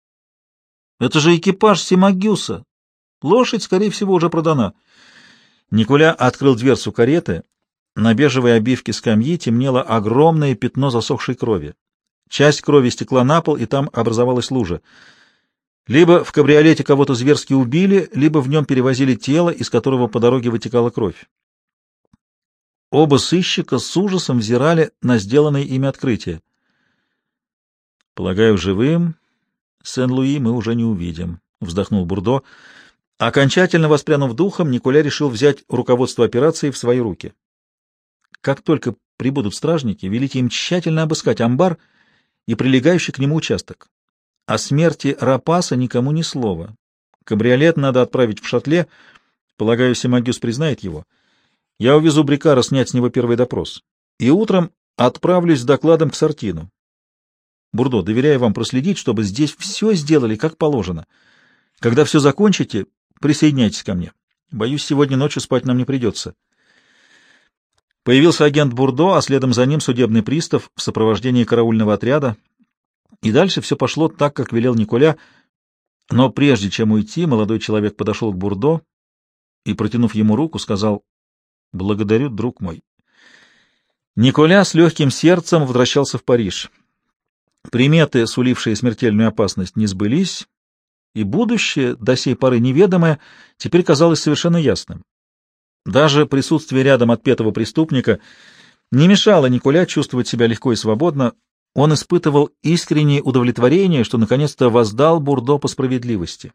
Это же экипаж Симагюса. Лошадь, скорее всего, уже продана. Николя открыл дверцу кареты. На бежевой обивке скамьи темнело огромное пятно засохшей крови. Часть крови стекла на пол, и там образовалась лужа. Либо в кабриолете кого-то зверски убили, либо в нем перевозили тело, из которого по дороге вытекала кровь. Оба сыщика с ужасом взирали на сделанное ими открытие. «Полагаю, живым Сен-Луи мы уже не увидим», — вздохнул Бурдо. Окончательно воспрянув духом, Николя решил взять руководство операцией в свои руки. Как только прибудут стражники, велите им тщательно обыскать амбар и прилегающий к нему участок. О смерти Рапаса никому ни слова. Кабриолет надо отправить в шатле. Полагаю, Симагюс признает его. Я увезу Брикара снять с него первый допрос. И утром отправлюсь с докладом к Сартину. Бурдо, доверяю вам проследить, чтобы здесь все сделали как положено. Когда все закончите, Присоединяйтесь ко мне. Боюсь, сегодня ночью спать нам не придется. Появился агент Бурдо, а следом за ним судебный пристав в сопровождении караульного отряда. И дальше все пошло так, как велел Николя. Но прежде чем уйти, молодой человек подошел к Бурдо и, протянув ему руку, сказал «Благодарю, друг мой». Николя с легким сердцем возвращался в Париж. Приметы, сулившие смертельную опасность, не сбылись, и будущее, до сей поры неведомое, теперь казалось совершенно ясным. Даже присутствие рядом отпетого преступника не мешало Николя чувствовать себя легко и свободно. Он испытывал искреннее удовлетворение, что наконец-то воздал Бурдо по справедливости.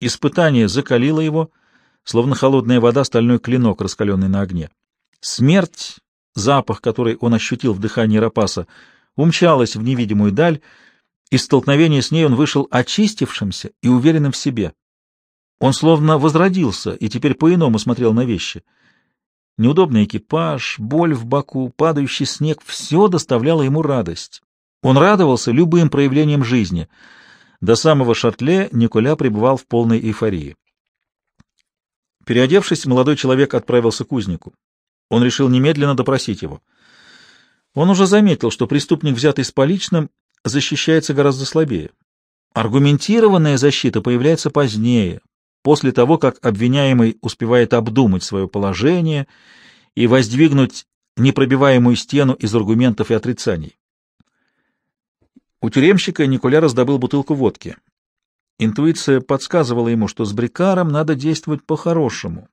Испытание закалило его, словно холодная вода стальной клинок, раскаленный на огне. Смерть, запах, который он ощутил в дыхании Рапаса, умчалась в невидимую даль, из столкновения с ней он вышел очистившимся и уверенным в себе. Он словно возродился и теперь по-иному смотрел на вещи. Неудобный экипаж, боль в боку, падающий снег — все доставляло ему радость. Он радовался любым проявлениям жизни. До самого шатле Николя пребывал в полной эйфории. Переодевшись, молодой человек отправился к узнику. Он решил немедленно допросить его. Он уже заметил, что преступник, взятый с поличным, защищается гораздо слабее. Аргументированная защита появляется позднее, после того, как обвиняемый успевает обдумать свое положение и воздвигнуть непробиваемую стену из аргументов и отрицаний. У тюремщика Николя раздобыл бутылку водки. Интуиция подсказывала ему, что с Брикаром надо действовать по-хорошему,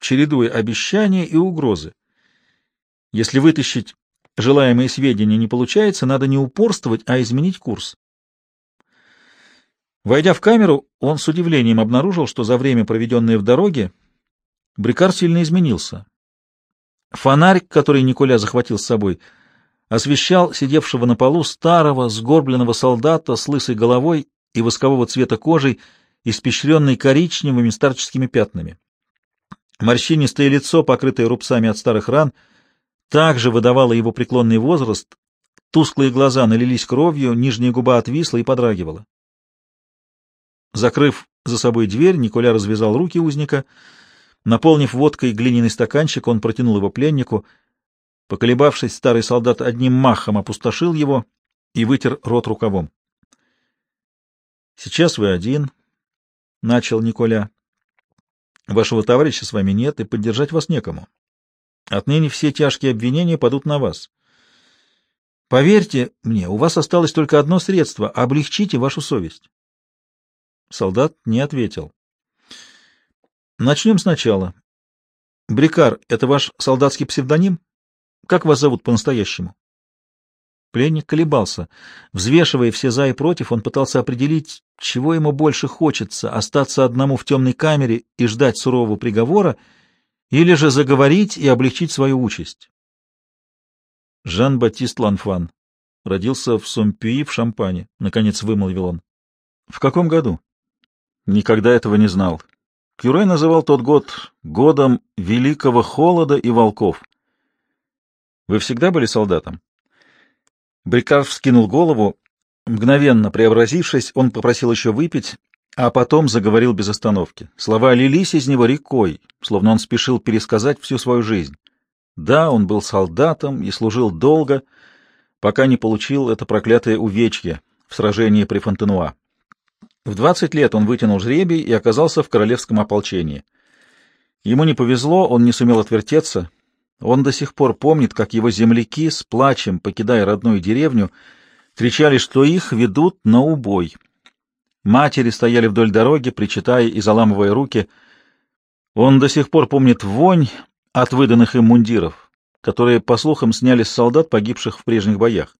чередуя обещания и угрозы. Если вытащить желаемые сведения не получается, надо не упорствовать, а изменить курс. Войдя в камеру, он с удивлением обнаружил, что за время, проведенное в дороге, Брикар сильно изменился. Фонарь, который Николя захватил с собой, освещал сидевшего на полу старого, сгорбленного солдата с лысой головой и воскового цвета кожей, испещренной коричневыми старческими пятнами. Морщинистое лицо, покрытое рубцами от старых ран, также выдавало его преклонный возраст, тусклые глаза налились кровью, нижняя губа отвисла и подрагивала. Закрыв за собой дверь, Николя развязал руки узника. Наполнив водкой глиняный стаканчик, он протянул его пленнику. Поколебавшись, старый солдат одним махом опустошил его и вытер рот рукавом. — Сейчас вы один, — начал Николя. — Вашего товарища с вами нет, и поддержать вас некому. Отныне все тяжкие обвинения падут на вас. Поверьте мне, у вас осталось только одно средство — облегчите вашу совесть. Солдат не ответил. Начнем сначала. Брикар — это ваш солдатский псевдоним? Как вас зовут по-настоящему? Пленник колебался. Взвешивая все за и против, он пытался определить, чего ему больше хочется — остаться одному в темной камере и ждать сурового приговора, или же заговорить и облегчить свою участь. Жан-Батист Ланфан родился в Сомпюи в Шампане, — наконец вымолвил он. — В каком году? Никогда этого не знал. Кюре называл тот год годом великого холода и волков. Вы всегда были солдатом? Брикар вскинул голову. Мгновенно преобразившись, он попросил еще выпить, а потом заговорил без остановки. Слова лились из него рекой, словно он спешил пересказать всю свою жизнь. Да, он был солдатом и служил долго, пока не получил это проклятое увечье в сражении при Фонтенуа. В 20 лет он вытянул жребий и оказался в королевском ополчении. Ему не повезло, он не сумел отвертеться. Он до сих пор помнит, как его земляки с плачем, покидая родную деревню, кричали, что их ведут на убой. Матери стояли вдоль дороги, причитая и заламывая руки. Он до сих пор помнит вонь от выданных им мундиров, которые, по слухам, сняли с солдат, погибших в прежних боях.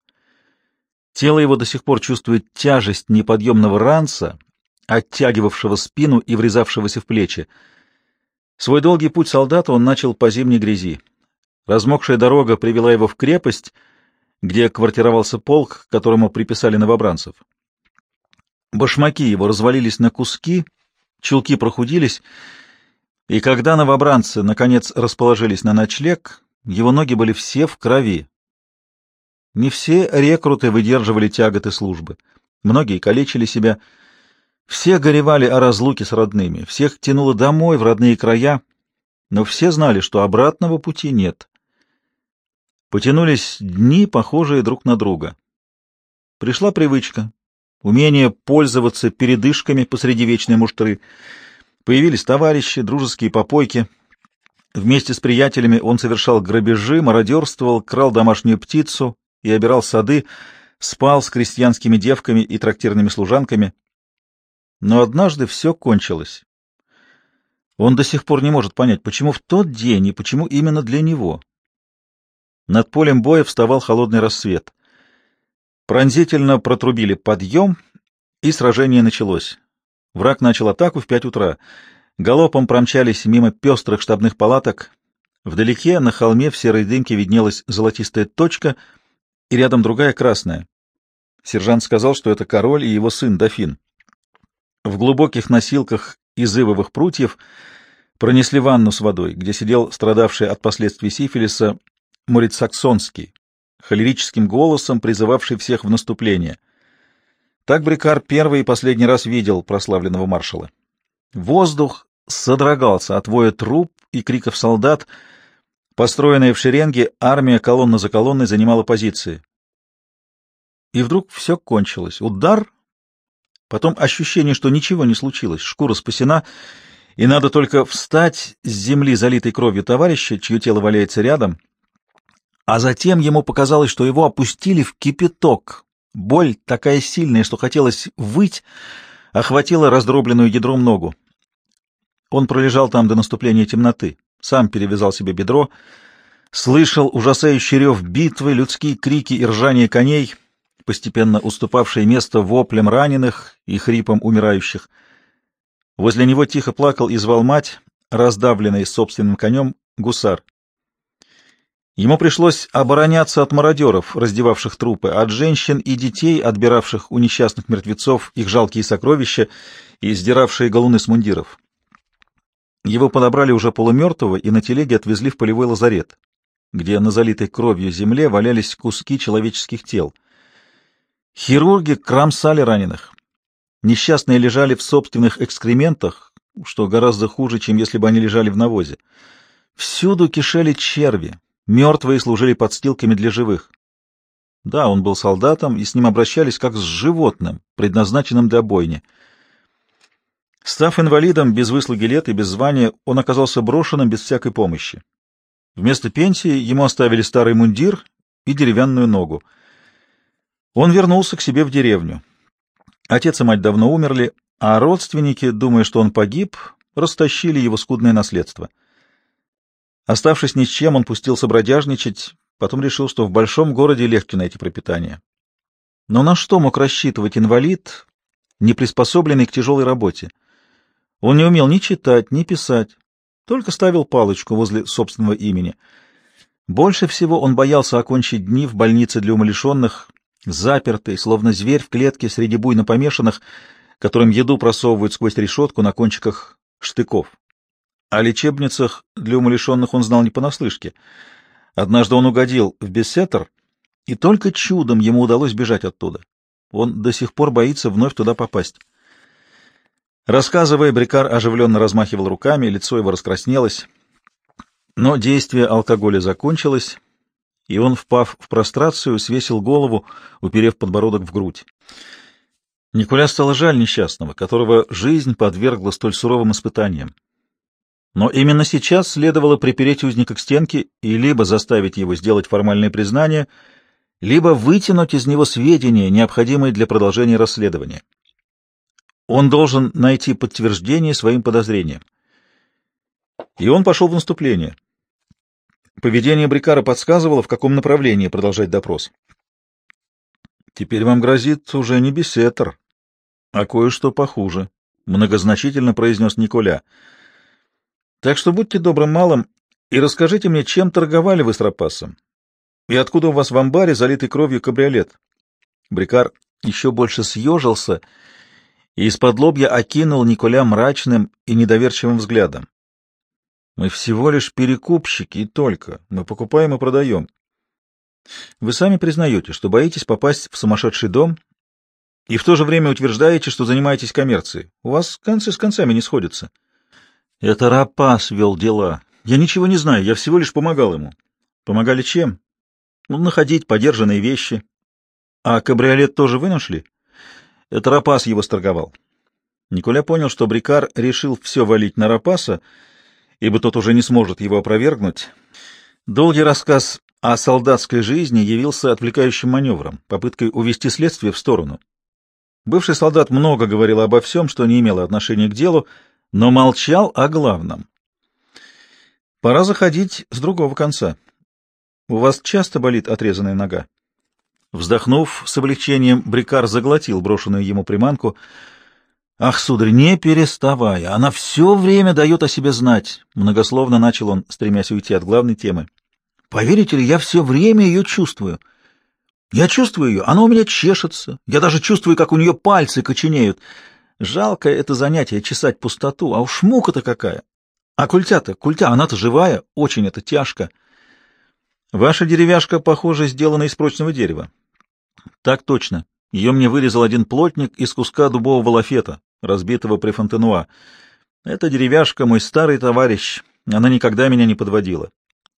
Тело его до сих пор чувствует тяжесть неподъемного ранца, оттягивавшего спину и врезавшегося в плечи. Свой долгий путь солдата он начал по зимней грязи. Размокшая дорога привела его в крепость, где квартировался полк, которому приписали новобранцев. Башмаки его развалились на куски, чулки прохудились, и когда новобранцы, наконец, расположились на ночлег, его ноги были все в крови. Не все рекруты выдерживали тяготы службы. Многие калечили себя. Все горевали о разлуке с родными, всех тянуло домой, в родные края, но все знали, что обратного пути нет. Потянулись дни, похожие друг на друга. Пришла привычка, умение пользоваться передышками посреди вечной муштры. Появились товарищи, дружеские попойки. Вместе с приятелями он совершал грабежи, мародерствовал, крал домашнюю птицу и обирал сады, спал с крестьянскими девками и трактирными служанками. Но однажды все кончилось. Он до сих пор не может понять, почему в тот день и почему именно для него. Над полем боя вставал холодный рассвет. Пронзительно протрубили подъем, и сражение началось. Враг начал атаку в пять утра. Галопом промчались мимо пестрых штабных палаток. Вдалеке на холме в серой дымке виднелась золотистая точка, и рядом другая красная. Сержант сказал, что это король и его сын дофин. В глубоких носилках из ивовых прутьев пронесли ванну с водой, где сидел страдавший от последствий сифилиса Морец Саксонский, холерическим голосом призывавший всех в наступление. Так Брикар первый и последний раз видел прославленного маршала. Воздух содрогался от воя труп и криков солдат. Построенная в шеренге, армия колонна за колонной занимала позиции. И вдруг все кончилось. Удар, потом ощущение, что ничего не случилось, шкура спасена, и надо только встать с земли, залитой кровью товарища, чье тело валяется рядом, а затем ему показалось, что его опустили в кипяток. Боль, такая сильная, что хотелось выть, охватила раздробленную ядром ногу. Он пролежал там до наступления темноты, сам перевязал себе бедро, слышал ужасающий рев битвы, людские крики и ржание коней, постепенно уступавшие место воплям раненых и хрипам умирающих. Возле него тихо плакал и звал мать, раздавленный собственным конем, гусар. Ему пришлось обороняться от мародеров, раздевавших трупы, от женщин и детей, отбиравших у несчастных мертвецов их жалкие сокровища и сдиравшие галуны с мундиров. Его подобрали уже полумертвого и на телеге отвезли в полевой лазарет, где на залитой кровью земле валялись куски человеческих тел. Хирурги кромсали раненых. Несчастные лежали в собственных экскрементах, что гораздо хуже, чем если бы они лежали в навозе. Всюду кишели черви, Мертвые служили подстилками для живых. Да, он был солдатом, и с ним обращались как с животным, предназначенным для бойни. Став инвалидом без выслуги лет и без звания, он оказался брошенным без всякой помощи. Вместо пенсии ему оставили старый мундир и деревянную ногу. Он вернулся к себе в деревню. Отец и мать давно умерли, а родственники, думая, что он погиб, растащили его скудное наследство — Оставшись ни с чем, он пустился бродяжничать, потом решил, что в большом городе легче найти пропитание. Но на что мог рассчитывать инвалид, не приспособленный к тяжелой работе? Он не умел ни читать, ни писать, только ставил палочку возле собственного имени. Больше всего он боялся окончить дни в больнице для умалишенных, запертый, словно зверь в клетке среди буйно помешанных, которым еду просовывают сквозь решетку на кончиках штыков. О лечебницах для умалишенных он знал не понаслышке. Однажды он угодил в Бессетер, и только чудом ему удалось бежать оттуда. Он до сих пор боится вновь туда попасть. Рассказывая, Брикар оживленно размахивал руками, лицо его раскраснелось. Но действие алкоголя закончилось, и он, впав в прострацию, свесил голову, уперев подбородок в грудь. Николя стало жаль несчастного, которого жизнь подвергла столь суровым испытаниям. Но именно сейчас следовало припереть узника к стенке и либо заставить его сделать формальное признание, либо вытянуть из него сведения, необходимые для продолжения расследования. Он должен найти подтверждение своим подозрениям. И он пошел в наступление. Поведение Брикара подсказывало, в каком направлении продолжать допрос. «Теперь вам грозит уже не бесетер, а кое-что похуже», — многозначительно произнес Николя. Так что будьте добрым малым и расскажите мне, чем торговали вы с Рапасом, и откуда у вас в амбаре залитый кровью кабриолет. Брикар еще больше съежился и из-под лобья окинул Николя мрачным и недоверчивым взглядом. Мы всего лишь перекупщики и только. Мы покупаем и продаем. Вы сами признаете, что боитесь попасть в сумасшедший дом и в то же время утверждаете, что занимаетесь коммерцией. У вас концы с концами не сходятся. Это Рапас вел дела. Я ничего не знаю, я всего лишь помогал ему. Помогали чем? Ну, находить подержанные вещи. А кабриолет тоже вы нашли? Это Рапас его сторговал. Николя понял, что Брикар решил все валить на Рапаса, ибо тот уже не сможет его опровергнуть. Долгий рассказ о солдатской жизни явился отвлекающим маневром, попыткой увести следствие в сторону. Бывший солдат много говорил обо всем, что не имело отношения к делу, но молчал о главном. Пора заходить с другого конца. У вас часто болит отрезанная нога? Вздохнув с облегчением, Брикар заглотил брошенную ему приманку. «Ах, сударь, не переставая, она все время дает о себе знать», — многословно начал он, стремясь уйти от главной темы. «Поверите ли, я все время ее чувствую. Я чувствую ее, она у меня чешется, я даже чувствую, как у нее пальцы коченеют. Жалко это занятие — чесать пустоту, а уж мука-то какая! А культя-то, культя, она-то живая, очень это тяжко. Ваша деревяшка, похоже, сделана из прочного дерева. Так точно. Ее мне вырезал один плотник из куска дубового лафета, разбитого при Фонтенуа. Эта деревяшка мой старый товарищ, она никогда меня не подводила.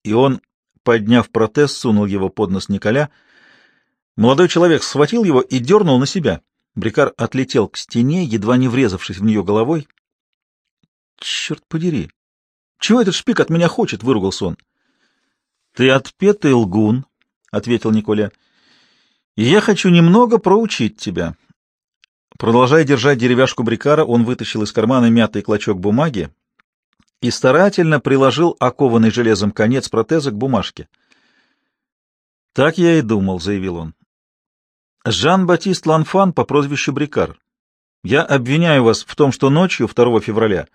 И он, подняв протез, сунул его под нос Николя. Молодой человек схватил его и дернул на себя. Брикар отлетел к стене, едва не врезавшись в нее головой. Черт подери! Чего этот шпик от меня хочет? — выругался он. — Ты отпетый лгун, — ответил Николя. — я хочу немного проучить тебя. Продолжая держать деревяшку Брикара, он вытащил из кармана мятый клочок бумаги и старательно приложил окованный железом конец протеза к бумажке. — Так я и думал, — заявил он. — Жан-Батист Ланфан по прозвищу Брикар. Я обвиняю вас в том, что ночью 2 февраля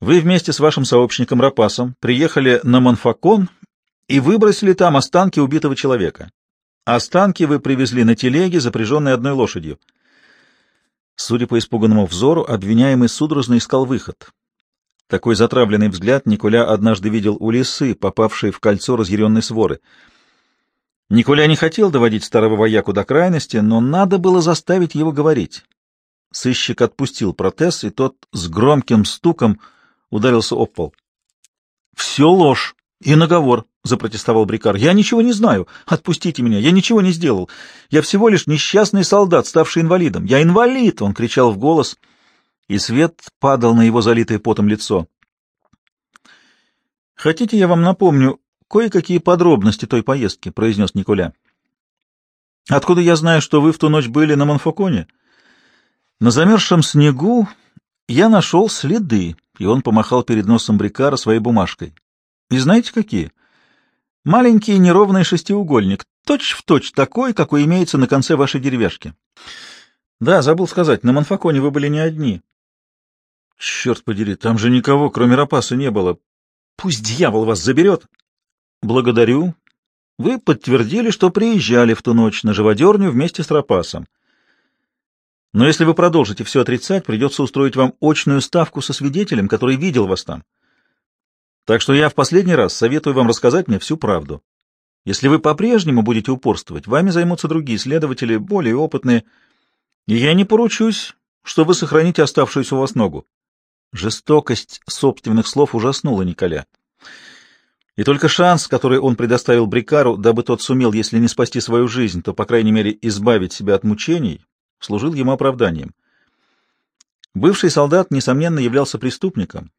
вы вместе с вашим сообщником Рапасом приехали на Монфакон и выбросили там останки убитого человека. Останки вы привезли на телеге, запряженной одной лошадью. Судя по испуганному взору, обвиняемый судорожно искал выход. Такой затравленный взгляд Николя однажды видел у лисы, попавшей в кольцо разъяренной своры. Николя не хотел доводить старого вояку до крайности, но надо было заставить его говорить. Сыщик отпустил протез, и тот с громким стуком ударился об пол. — Все ложь и наговор, — запротестовал Брикар. — Я ничего не знаю. Отпустите меня. Я ничего не сделал. Я всего лишь несчастный солдат, ставший инвалидом. Я инвалид! — он кричал в голос, и свет падал на его залитое потом лицо. — Хотите, я вам напомню кое-какие подробности той поездки? — произнес Николя. — Откуда я знаю, что вы в ту ночь были на Монфоконе? На замерзшем снегу я нашел следы, и он помахал перед носом Брикара своей бумажкой. И знаете какие? Маленький неровный шестиугольник, точь-в-точь точь такой, какой имеется на конце вашей деревяшки. Да, забыл сказать, на Монфаконе вы были не одни. Черт подери, там же никого, кроме Рапаса, не было. Пусть дьявол вас заберет. Благодарю. Вы подтвердили, что приезжали в ту ночь на живодерню вместе с Рапасом. Но если вы продолжите все отрицать, придется устроить вам очную ставку со свидетелем, который видел вас там. Так что я в последний раз советую вам рассказать мне всю правду. Если вы по-прежнему будете упорствовать, вами займутся другие следователи, более опытные, и я не поручусь, что вы сохраните оставшуюся у вас ногу. Жестокость собственных слов ужаснула Николя. И только шанс, который он предоставил Брикару, дабы тот сумел, если не спасти свою жизнь, то, по крайней мере, избавить себя от мучений, служил ему оправданием. Бывший солдат, несомненно, являлся преступником,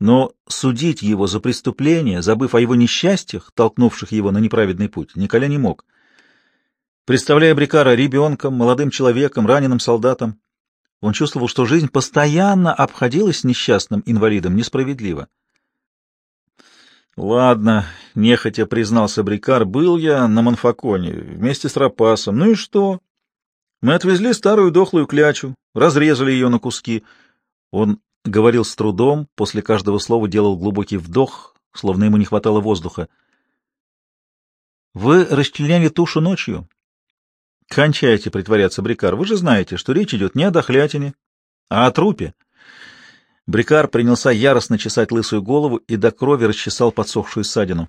но судить его за преступление, забыв о его несчастьях, толкнувших его на неправедный путь, Николя не мог. Представляя Брикара ребенком, молодым человеком, раненым солдатом, он чувствовал, что жизнь постоянно обходилась несчастным инвалидом несправедливо. «Ладно», — нехотя признался Брикар, — «был я на Монфаконе вместе с Рапасом. Ну и что? Мы отвезли старую дохлую клячу, разрезали ее на куски. Он говорил с трудом, после каждого слова делал глубокий вдох, словно ему не хватало воздуха. «Вы расчленяли тушу ночью?» «Кончайте притворяться, Брикар. Вы же знаете, что речь идет не о дохлятине, а о трупе». Брикар принялся яростно чесать лысую голову и до крови расчесал подсохшую ссадину.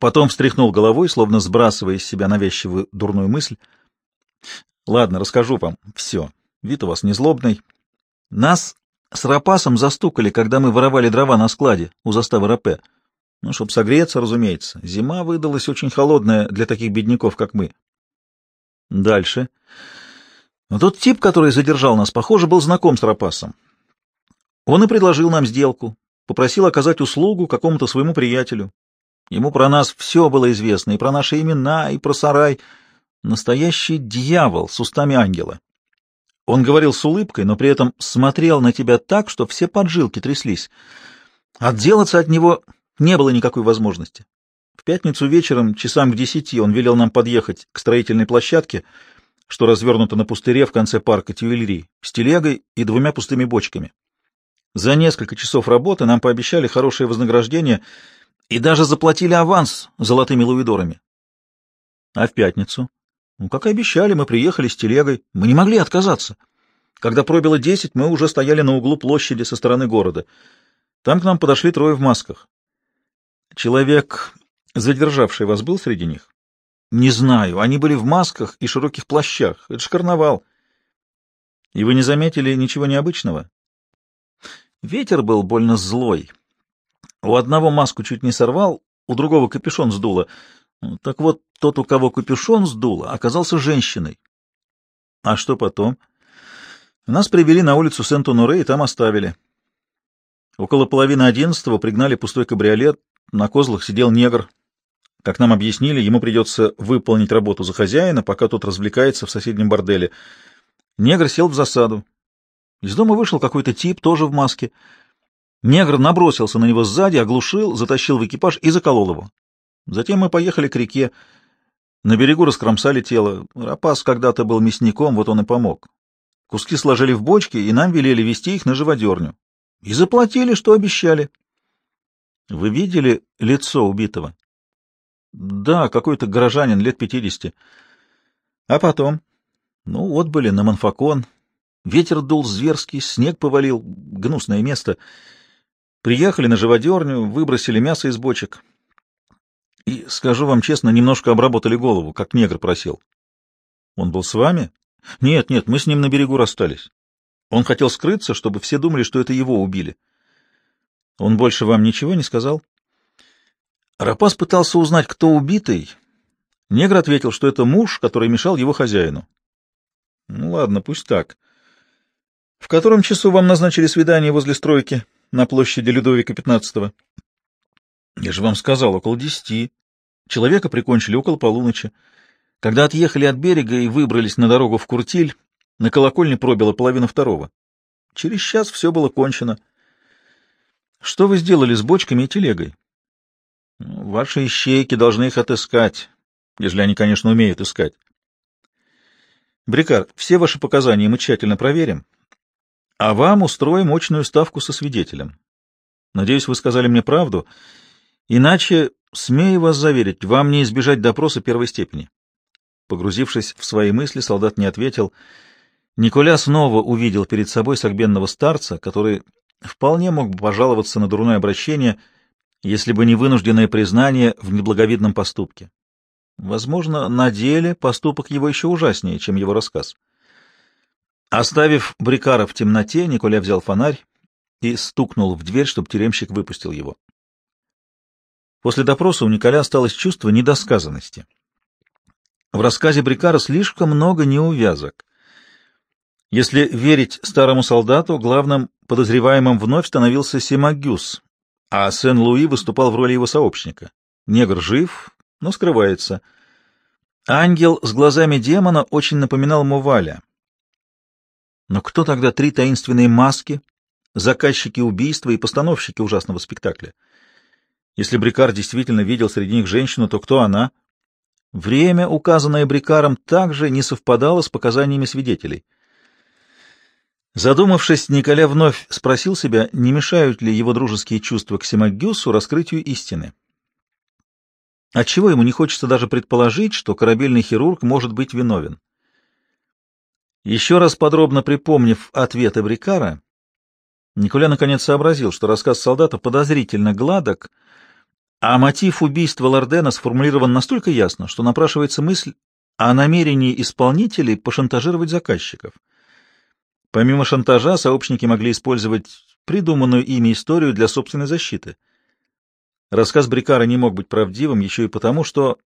Потом встряхнул головой, словно сбрасывая из себя навязчивую дурную мысль — Ладно, расскажу вам все. Вид у вас не злобный. Нас с Рапасом застукали, когда мы воровали дрова на складе у заставы Рапе. Ну, чтоб согреться, разумеется. Зима выдалась очень холодная для таких бедняков, как мы. Дальше. Но тот тип, который задержал нас, похоже, был знаком с Рапасом. Он и предложил нам сделку, попросил оказать услугу какому-то своему приятелю. Ему про нас все было известно, и про наши имена, и про сарай. Настоящий дьявол с устами ангела. Он говорил с улыбкой, но при этом смотрел на тебя так, что все поджилки тряслись. Отделаться от него не было никакой возможности. В пятницу вечером, часам к десяти, он велел нам подъехать к строительной площадке, что развернуто на пустыре в конце парка Тюильри, с телегой и двумя пустыми бочками. За несколько часов работы нам пообещали хорошее вознаграждение и даже заплатили аванс золотыми луидорами. А в пятницу? Ну, как и обещали, мы приехали с телегой. Мы не могли отказаться. Когда пробило десять, мы уже стояли на углу площади со стороны города. Там к нам подошли трое в масках. Человек, задержавший вас, был среди них? Не знаю. Они были в масках и широких плащах. Это ж карнавал. И вы не заметили ничего необычного? Ветер был больно злой. У одного маску чуть не сорвал, у другого капюшон сдуло. Так вот, тот, у кого капюшон сдуло, оказался женщиной. А что потом? Нас привели на улицу Сент-Оноре и там оставили. Около половины одиннадцатого пригнали пустой кабриолет, на козлах сидел негр. Как нам объяснили, ему придется выполнить работу за хозяина, пока тот развлекается в соседнем борделе. Негр сел в засаду. Из дома вышел какой-то тип, тоже в маске. Негр набросился на него сзади, оглушил, затащил в экипаж и заколол его. Затем мы поехали к реке. На берегу раскромсали тело. Рапас когда-то был мясником, вот он и помог. Куски сложили в бочки, и нам велели везти их на живодерню. И заплатили, что обещали. Вы видели лицо убитого? Да, какой-то горожанин, лет пятидесяти. А потом? Ну, вот были на Манфакон. Ветер дул зверский, снег повалил, гнусное место. Приехали на живодерню, выбросили мясо из бочек. И, скажу вам честно, немножко обработали голову, как негр просил. Он был с вами? Нет, нет, мы с ним на берегу расстались. Он хотел скрыться, чтобы все думали, что это его убили. Он больше вам ничего не сказал? Рапас пытался узнать, кто убитый. Негр ответил, что это муж, который мешал его хозяину. Ну ладно, пусть так. В котором часу вам назначили свидание возле стройки на площади Людовика XV? Я же вам сказал, около десяти. Человека прикончили около полуночи. Когда отъехали от берега и выбрались на дорогу в Куртиль, на колокольне пробило половину второго. Через час все было кончено. Что вы сделали с бочками и телегой? Ваши ищейки должны их отыскать, если они, конечно, умеют искать. Брикар, все ваши показания мы тщательно проверим, а вам устроим очную ставку со свидетелем. Надеюсь, вы сказали мне правду, — Иначе, смею вас заверить, вам не избежать допроса первой степени. Погрузившись в свои мысли, солдат не ответил. Николя снова увидел перед собой согбенного старца, который вполне мог бы пожаловаться на дурное обращение, если бы не вынужденное признание в неблаговидном поступке. Возможно, на деле поступок его еще ужаснее, чем его рассказ. Оставив Брикара в темноте, Николя взял фонарь и стукнул в дверь, чтобы тюремщик выпустил его. После допроса у Николя осталось чувство недосказанности. В рассказе Брикара слишком много неувязок. Если верить старому солдату, главным подозреваемым вновь становился Симагюс, а Сен-Луи выступал в роли его сообщника. Негр жив, но скрывается. Ангел с глазами демона очень напоминал Муваля. Но кто тогда три таинственные маски, заказчики убийства и постановщики ужасного спектакля? Если Брикар действительно видел среди них женщину, то кто она? Время, указанное Брикаром, также не совпадало с показаниями свидетелей. Задумавшись, Николя вновь спросил себя, не мешают ли его дружеские чувства к Симагюсу раскрытию истины. Отчего ему не хочется даже предположить, что корабельный хирург может быть виновен? Еще раз подробно припомнив ответы Брикара, Николя наконец сообразил, что рассказ солдата подозрительно гладок, а мотив убийства Лордена сформулирован настолько ясно, что напрашивается мысль о намерении исполнителей пошантажировать заказчиков. Помимо шантажа, сообщники могли использовать придуманную ими историю для собственной защиты. Рассказ Брикара не мог быть правдивым еще и потому, что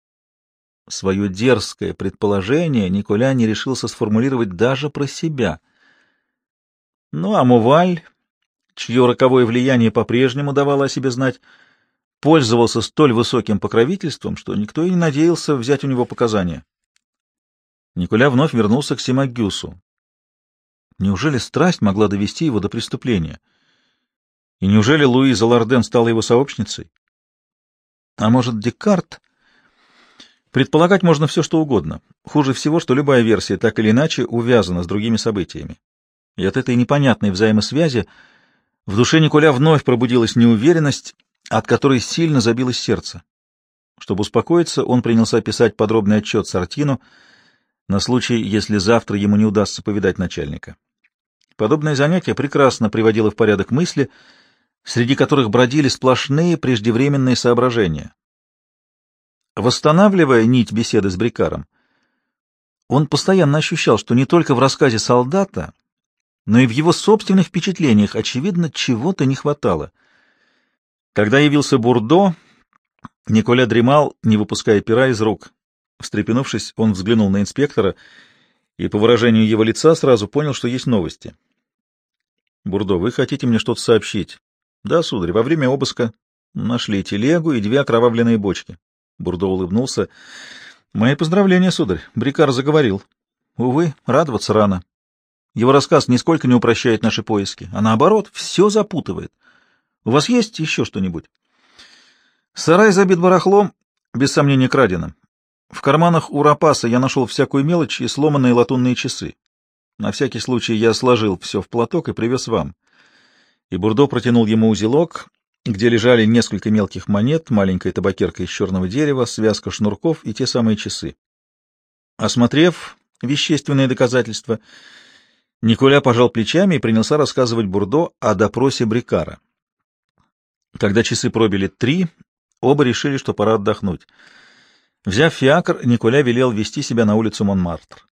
свое дерзкое предположение Николя не решился сформулировать даже про себя. Ну, а Муваль, чье роковое влияние по-прежнему давало о себе знать, пользовался столь высоким покровительством, что никто и не надеялся взять у него показания. Николя вновь вернулся к Симагюсу. Неужели страсть могла довести его до преступления? И неужели Луиза Ларден стала его сообщницей? А может, Декарт? Предполагать можно все, что угодно. Хуже всего, что любая версия так или иначе увязана с другими событиями. И от этой непонятной взаимосвязи в душе Николя вновь пробудилась неуверенность, от которой сильно забилось сердце. Чтобы успокоиться, он принялся писать подробный отчет Сартину на случай, если завтра ему не удастся повидать начальника. Подобное занятие прекрасно приводило в порядок мысли, среди которых бродили сплошные преждевременные соображения. Восстанавливая нить беседы с Брикаром, он постоянно ощущал, что не только в рассказе солдата, но и в его собственных впечатлениях, очевидно, чего-то не хватало — когда явился Бурдо, Николя дремал, не выпуская пера из рук. Встрепенувшись, он взглянул на инспектора и по выражению его лица сразу понял, что есть новости. «Бурдо, вы хотите мне что-то сообщить?» «Да, сударь, во время обыска нашли телегу и две окровавленные бочки». Бурдо улыбнулся. «Мои поздравления, сударь. Брикар заговорил. Увы, радоваться рано. Его рассказ нисколько не упрощает наши поиски, а наоборот, все запутывает. У вас есть еще что-нибудь? Сарай забит барахлом, без сомнения, краденым. В карманах у Рапаса я нашел всякую мелочь и сломанные латунные часы. На всякий случай я сложил все в платок и привез вам. И Бурдо протянул ему узелок, где лежали несколько мелких монет, маленькая табакерка из черного дерева, связка шнурков и те самые часы. Осмотрев вещественные доказательства, Николя пожал плечами и принялся рассказывать Бурдо о допросе Брикара. Когда часы пробили три, оба решили, что пора отдохнуть. Взяв фиакр, Николя велел вести себя на улицу Монмартр.